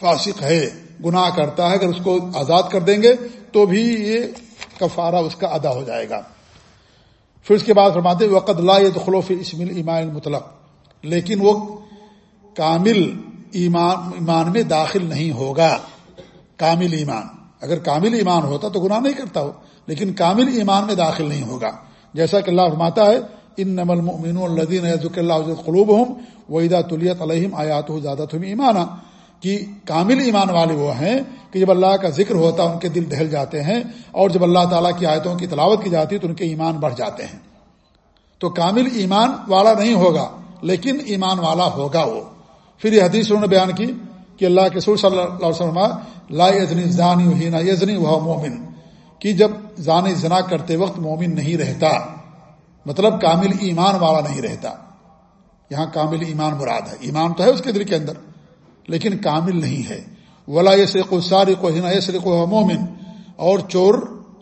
[SPEAKER 1] فاسق ہے، گناہ کرتا ہے، اگر اس کو آزاد کر دیں گے تو بھی یہ کفارہ اس کا ادا ہو جائے گا۔ پھر اس کے بعد فرماتے وقت لا خلوف اسم ایمان مطلق لیکن وہ کامل ایمان ایمان میں داخل نہیں ہوگا۔ کامل ایمان۔ اگر کامل ایمان ہوتا تو گناہ نہیں کرتا ہو لیکن کامل ایمان میں داخل نہیں ہوگا۔ جیسا کہ اللہ فرماتا ہے ان نمل مین الدین ذکر اللہ قلوب ہوں وحیدہ طلیت علیہم آیات زیادہ تم ایمانہ کہ کامل ایمان والے وہ ہیں کہ جب اللہ کا ذکر ہوتا ہے ان کے دل دہل جاتے ہیں اور جب اللہ تعالیٰ کی آیتوں کی تلاوت کی جاتی ہے تو ان کے ایمان بڑھ جاتے ہیں۔ تو کامل ایمان والا نہیں ہوگا، لیکن ایمان والا ہوگا وہ۔ پھر یہ حدیث انہوں نے بیان کی کہ اللہ کے سور صلی اللہ علیہ وسلم لا یزنی زانی ہینا یزنی وہ مومن۔ کہ جب زانی زنا کرتے وقت مومن نہیں رہتا مطلب کامل ایمان والا نہیں رہتا۔ یہاں کامل ایمان مراد ہے۔ ایمان تو ہے اس کے دل کے اندر، لیکن کامل نہیں ہے۔ ولا یہ سرق ساری کو ہینا یہ مومن۔ اور چور،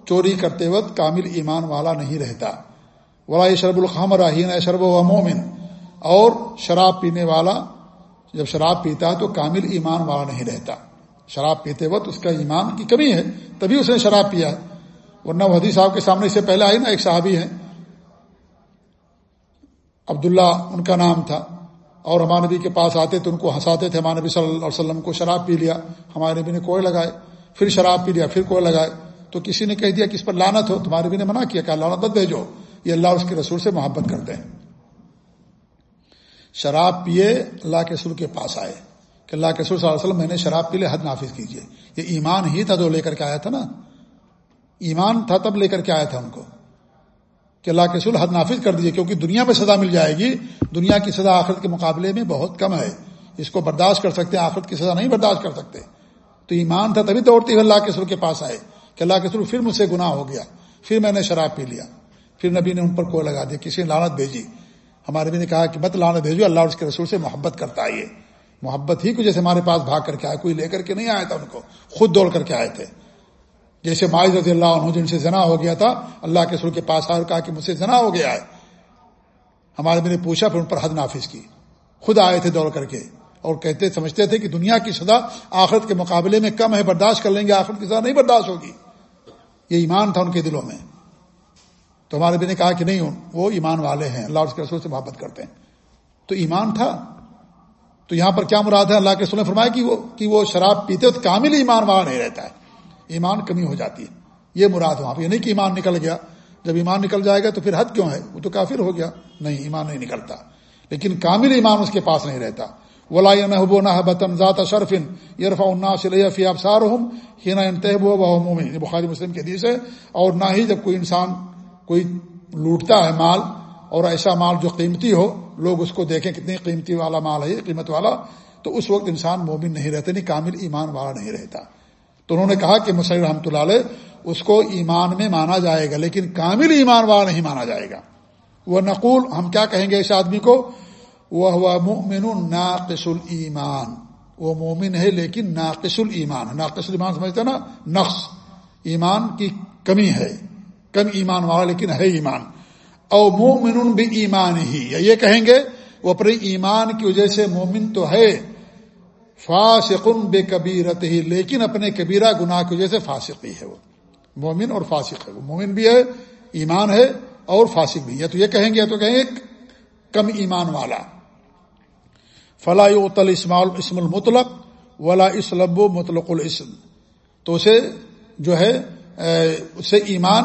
[SPEAKER 1] چوری کرتے وقت کامل ایمان والا نہیں رہتا۔ ولا یہ شرب الخمر ہینا شرب و مومن۔ اور شراب پینے والا جب شراب پیتا ہے تو کامل ایمان والا نہیں رہتا۔ شراب پیتے وقت اس کا ایمان کی کمی ہے، تبھی اس نے شراب پیا ہے۔ ورنہ وہ حدیث صاحب کے سامنے سے پہلے آئی نا، ایک صحابی ہیں۔ عبداللہ، ان کا نام تھا۔ اور ہمارے نبی کے پاس آتے تو ان کو ہنساتے تھے۔ ہمارے نبی صلی اللہ علیہ وسلم کو شراب پی لیا۔ ہمارے نبی نے کوئے لگائے، پھر شراب پی لیا، پھر کوئے لگائے۔ تو کسی نے کہہ دیا کہ اس پر لانت ہو۔ تمہارے نبی نے منع کیا کہ لانت مت بھیجو، یہ اللہ اس کے رسول سے محبت کرتے ہیں۔ شراب پیے، اللہ کے رسول کے پاس آئے کہ اللہ کے رسول صلی اللہ علیہ وسلم، میں نے شراب پی لے حد نافذ کیجیے یہ ایمان ہی تھا جو لے کر کے آیا تھا نا۔ ایمان تھا تب لے کر کے آیا تھا ان کو کہ اللہ کے رسول حد نافذ کر دیجیے کیونکہ دنیا میں سزا مل جائے گی۔ دنیا کی سزا آخرت کے مقابلے میں بہت کم ہے۔ اس کو برداشت کر سکتے، آخرت کی سزا نہیں برداشت کر سکتے۔ تو ایمان تھا تبھی دوڑتے ہوئے اللہ کے رسول کے پاس آئے کہ اللہ کے رسول پھر مجھ سے گناہ ہو گیا، پھر میں نے شراب پی لیا۔ پھر نبی نے ان پر کوئی لگا دیا، کسی نے لانت بھیجی۔ ہمارے بھی نے کہا کہ مت لانت بھیجو، اللہ اس کے رسول سے محبت کرتا ہے یہ۔ محبت ہی کو جیسے ہمارے پاس بھاگ کر کے آئے، کوئی لے کر کے نہیں آیا تھا ان کو، خود دوڑ کر کے آئے تھے۔ جیسے مائز رضی اللہ عنہ جن سے زنا ہو گیا تھا، اللہ کے سر کے پاس آئے اور کہا کہ مجھ سے زنا ہو گیا ہے۔ ہمارے بھی نے پوچھا، پھر ان پر حد نافذ کی۔ خود آئے تھے دوڑ کر کے اور کہتے، سمجھتے تھے کہ دنیا کی سزا آخرت کے مقابلے میں کم ہے، برداشت کر لیں گے، آخرت کی سزا نہیں برداشت ہوگی۔ یہ ایمان تھا ان کے دلوں میں۔ تو ہمارے بھی نے کہا کہ نہیں، وہ ایمان والے ہیں، اللہ اس کے رسول سے محبت کرتے ہیں۔ تو ایمان تھا۔ تو یہاں پر کیا مراد ہے؟ اللہ کے رسول نے فرمایا کہ وہ کہ وہ شراب پیتے تو کامل ایمان والا نہیں رہتا ہے۔ ایمان کمی ہو جاتی ہے۔ یہ مراد وہاں پہ یہ نہیں کہ ایمان نکل گیا۔ جب ایمان نکل جائے گا تو پھر حد کیوں ہے؟ وہ تو کافر ہو گیا۔ نہیں، ایمان نہیں نکلتا۔ لیکن کامل ایمان اس کے پاس نہیں رہتا۔ ولا محبو نہ بتن ذات شرفن یرفا الناصفی ابسار ہوں ہی نہ بخاری مسلم کے حدیث ہے۔ اور نہ ہی جب کوئی انسان کوئی لوٹتا ہے مال اور ایسا مال جو قیمتی ہو، لوگ اس کو دیکھیں کتنی قیمتی والا مال ہے قیمت والا، تو اس وقت انسان مومن نہیں رہتے نہیں یعنی کامل ایمان والا نہیں رہتا۔ تو انہوں نے کہا کہ مسئلہ رحمۃ اللہ علیہ، اس کو ایمان میں مانا جائے گا، لیکن کامل ایمان والا نہیں مانا جائے گا۔ وہ نقول ہم کیا کہیں گے اس آدمی کو؟ وہ مومن ناقص المان وہ مومن ہے لیکن ناقص المان ناقص المان سمجھتے نا؟ نقص۔ ایمان کی کمی ہے۔ کم ایمان والا، لیکن ہے ایمان۔ او مومن بھی ایمان ہی یا یہ کہیں گے، وہ اپنے ایمان کی وجہ سے مومن تو ہے۔ فاسقن بے کبیرت ہی لیکن اپنے کبیرہ گناہ کی وجہ سے فاسق ہی ہے وہ۔ مومن اور فاسق ہے وہ۔ مومن بھی ہے، ایمان ہے اور فاسق بھی۔ ہے تو یہ کہیں گے تو کہیں گے کم ایمان والا۔ فلاح اتل اسمال اسم المطلق ولا اسلب مطلق الاسم۔ تو اسے جو ہے اسے ایمان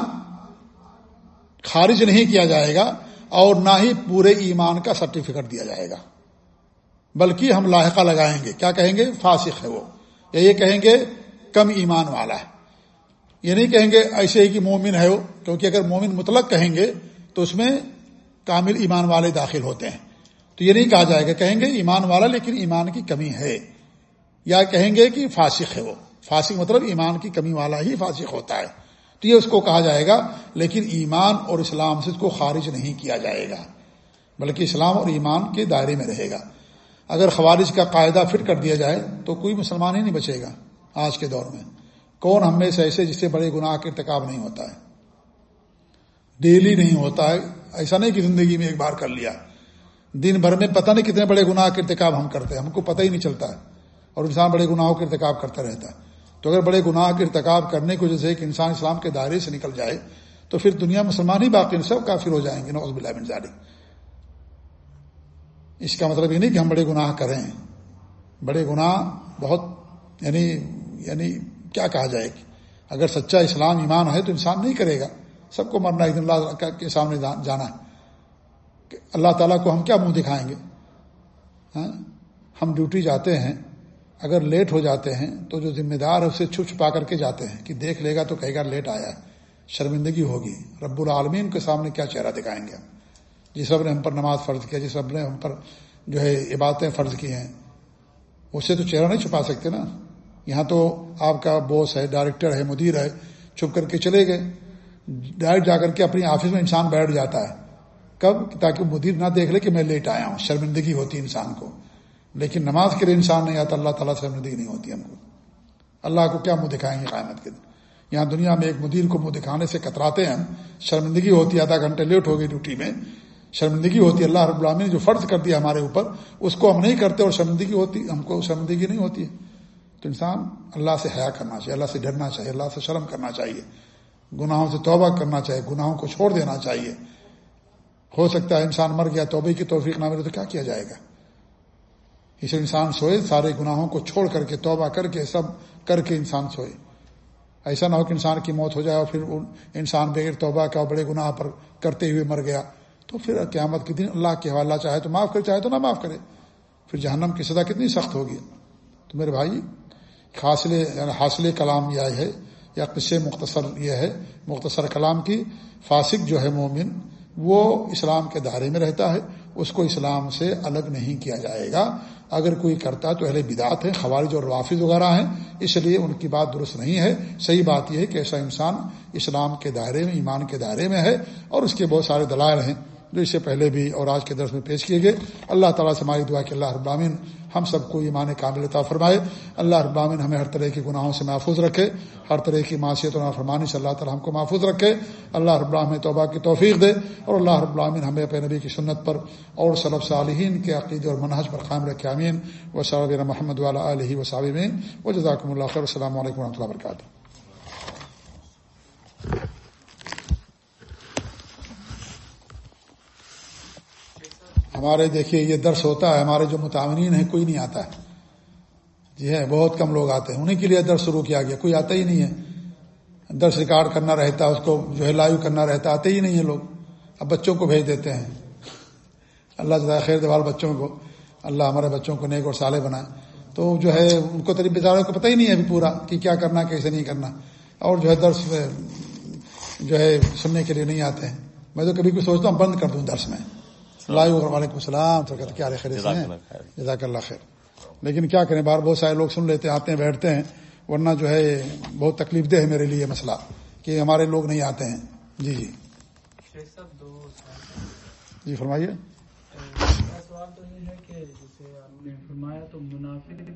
[SPEAKER 1] خارج نہیں کیا جائے گا اور نہ ہی پورے ایمان کا سرٹیفکیٹ دیا جائے گا۔ بلکہ ہم لاحقہ لگائیں گے۔ کیا کہیں گے؟ فاسق ہے وہ۔ یا یہ کہیں گے، کم ایمان والا ہے۔ یہ نہیں کہیں گے ایسے ہی کہ مومن ہے وہ، کیونکہ اگر مومن مطلق کہیں گے تو اس میں کامل ایمان والے داخل ہوتے ہیں۔ تو یہ نہیں کہا جائے گا، کہیں گے ایمان والا لیکن ایمان کی کمی ہے۔ یا کہیں گے کہ فاسق ہے وہ۔ فاسق مطلب ایمان کی کمی والا ہی فاسق ہوتا ہے۔ تو یہ اس کو کہا جائے گا، لیکن ایمان اور اسلام سے اس کو خارج نہیں کیا جائے گا، بلکہ اسلام اور ایمان کے دائرے میں رہے گا۔ اگر خوارج کا قاعدہ فٹ کر دیا جائے تو کوئی مسلمان ہی نہیں بچے گا آج کے دور میں۔ کون ہم میں سے ایسے جس سے بڑے گناہ کا ارتکاب نہیں ہوتا ہے؟ ڈیلی نہیں ہوتا ہے۔ ایسا نہیں کہ زندگی میں ایک بار کر لیا۔ دن بھر میں پتہ نہیں کتنے بڑے گناہ کا ارتکاب ہم کرتے ہیں۔ ہم کو پتہ ہی نہیں چلتا ہے۔ اور انسان بڑے گناہوں کا ارتکاب کرتا رہتا ہے۔ تو اگر بڑے گناہ کے ارتکاب کرنے کی وجہ سے ایک انسان اسلام کے دائرے سے نکل جائے، تو پھر دنیا مسلمان ہی باقی سب کافر ہو جائیں گے نوز بلّہ بن جاری اس کا مطلب یہ نہیں کہ ہم بڑے گناہ کریں۔ بڑے گناہ بہت یعنی یعنی کیا کہا جائے کہ اگر سچا اسلام ایمان ہے تو انسان نہیں کرے گا۔ سب کو مرنا ایک دن اللہ کے سامنے جانا ہے۔ کہ اللہ تعالیٰ کو ہم کیا منہ دکھائیں گے؟ ہاں؟ ہم ڈیوٹی جاتے ہیں۔ اگر لیٹ ہو جاتے ہیں تو جو ذمہ دار ہے اسے چھپ چھپا کر کے جاتے ہیں کہ دیکھ لے گا تو کہے گا لیٹ آیا ہے، شرمندگی ہوگی۔ رب العالمین کے سامنے کیا چہرہ دکھائیں گے جس رب نے ہم پر نماز فرض کیا جس رب نے ہم پر جو ہے عبادتیں فرض کی ہیں، اسے تو چہرہ نہیں چھپا سکتے نا۔ یہاں تو آپ کا بوس ہے، ڈائریکٹر ہے، مدیر ہے، چھپ کر کے چلے گئے۔ ڈائریکٹ جا کر کے اپنی آفس میں انسان بیٹھ جاتا ہے۔ کب؟ تاکہ مدیر نہ دیکھ لے کہ میں لیٹ آیا ہوں۔ شرمندگی ہوتی انسان کو۔ لیکن نماز کے لیے انسان نہیں آتا، اللہ تعالیٰ سے شرمندگی نہیں ہوتی ہم کو۔ اللہ کو کیا منہ دکھائیں گے قائمت کے دن؟ یہاں دنیا میں ایک مدیر کو منہ دکھانے سے کتراتے ہیں شرمندگی ہوتی ہے، آدھا گھنٹے لیٹ ہو گئی ڈیوٹی میں۔ شرمندگی ہوتی ہے، اللہ رب العالمین نے جو فرض کر دیا ہمارے اوپر، اس کو ہم نہیں کرتے اور شرمندگی ہوتی، ہم کو شرمندگی نہیں ہوتی ہے۔ تو انسان اللہ سے حیا کرنا چاہیے، اللہ سے ڈرنا چاہیے، اللہ سے شرم کرنا چاہیے۔ گناہوں سے توبہ کرنا چاہیے، گناہوں کو چھوڑ دینا چاہیے۔ ہو سکتا ہے انسان مر گیا، توبے کی توفیق نہ ملے تو کیا کیا جائے گا؟ اسے انسان سوئے، سارے گناہوں کو چھوڑ کر کے، توبہ کر کے، سب کر کے انسان سوئے۔ ایسا نہ ہو کہ انسان کی موت ہو جائے اور پھر انسان بغیر توبہ کا بڑے گناہ پر کرتے ہوئے مر گیا۔ تو پھر قیامت کے دن اللہ کے حوالہ چاہے تو معاف کرے، چاہے تو نہ معاف کرے۔ پھر جہنم کی سزا کتنی سخت ہوگی۔ تو میرے بھائی، حاصل حاصل کلام یہ ہے، یا قصے مختصر یہ ہے۔ مختصر کلام کی فاسق جو ہے مومن، وہ اسلام کے دائرے میں رہتا ہے۔ اس کو اسلام سے الگ نہیں کیا جائے گا۔ اگر کوئی کرتا تو اہل بدعت ہیں، خوارج اور روافظ وغیرہ ہیں، اس لیے ان کی بات درست نہیں ہے۔ صحیح بات یہ ہے کہ ایسا انسان اسلام کے دائرے میں، ایمان کے دائرے میں ہے اور اس کے بہت سارے دلائل ہیں۔ جو اس سے پہلے بھی اور آج کے درس میں پیش کیے گئے۔ اللہ تعالیٰ سے ہماری دعا کہ اللہ ابامن ہم سب کو ایمان کامل عطا فرمائے۔ اللہ ابامن ہمیں ہر طرح کے گناہوں سے محفوظ رکھے۔ ہر طرح کی معاشیت و فرمانی سے اللہ تعالیٰ ہم کو محفوظ رکھے۔ اللہ ابراہم توبہ کی توفیق دے اور اللہ ابامن ہمیں اپنے نبی کی سنت پر اور صلب صالحین کے عقید اور منحج پر قائم رکھے۔ امین و صابر محمد والا علیہ و صابین و جزاکم اللہ خیر۔ السلام علیکم و رحمۃ اللہ وبرکاتہ۔ ہمارے دیکھیے، یہ درس ہوتا ہے، ہمارے جو متعمین ہیں، کوئی نہیں آتا ہے۔ جی ہے، بہت کم لوگ آتے ہیں۔ انہیں کے لیے درس شروع کیا گیا، کوئی آتا ہی نہیں ہے۔ درس ریکارڈ کرنا رہتا ہے اس کو جو ہے لائیو کرنا رہتا، آتے ہی نہیں ہے لوگ۔ اب بچوں کو بھیج دیتے ہیں۔ اللہ جزائے خیر دیوال بچوں کو۔ اللہ ہمارے بچوں کو نیک اور سالے بنائے۔ تو جو ہے، ان کو تری بیچاروں کو پتہ ہی نہیں ہے ابھی پورا کہ کیا کرنا، کیسے نہیں کرنا۔ اور جو ہے درس، جو ہے سننے کے لیے نہیں آتے۔ ہیں میں تو کبھی کچھ سوچتا ہوں، بند کر دوں درس میں۔ وعلیکم السلام تو کہتے کیا خیر۔ جزاک اللہ خیر۔ لیکن کیا کریں بار بہت سارے لوگ سن لیتے آتے ہیں بیٹھتے ہیں ورنہ جو ہے بہت تکلیف دہ ہے میرے لیے مسئلہ کہ ہمارے لوگ نہیں آتے ہیں۔ جی جی۔ جی فرمائیے۔ سوال تو یہ ہے کہ جیسے آپ نے فرمایا تو منافع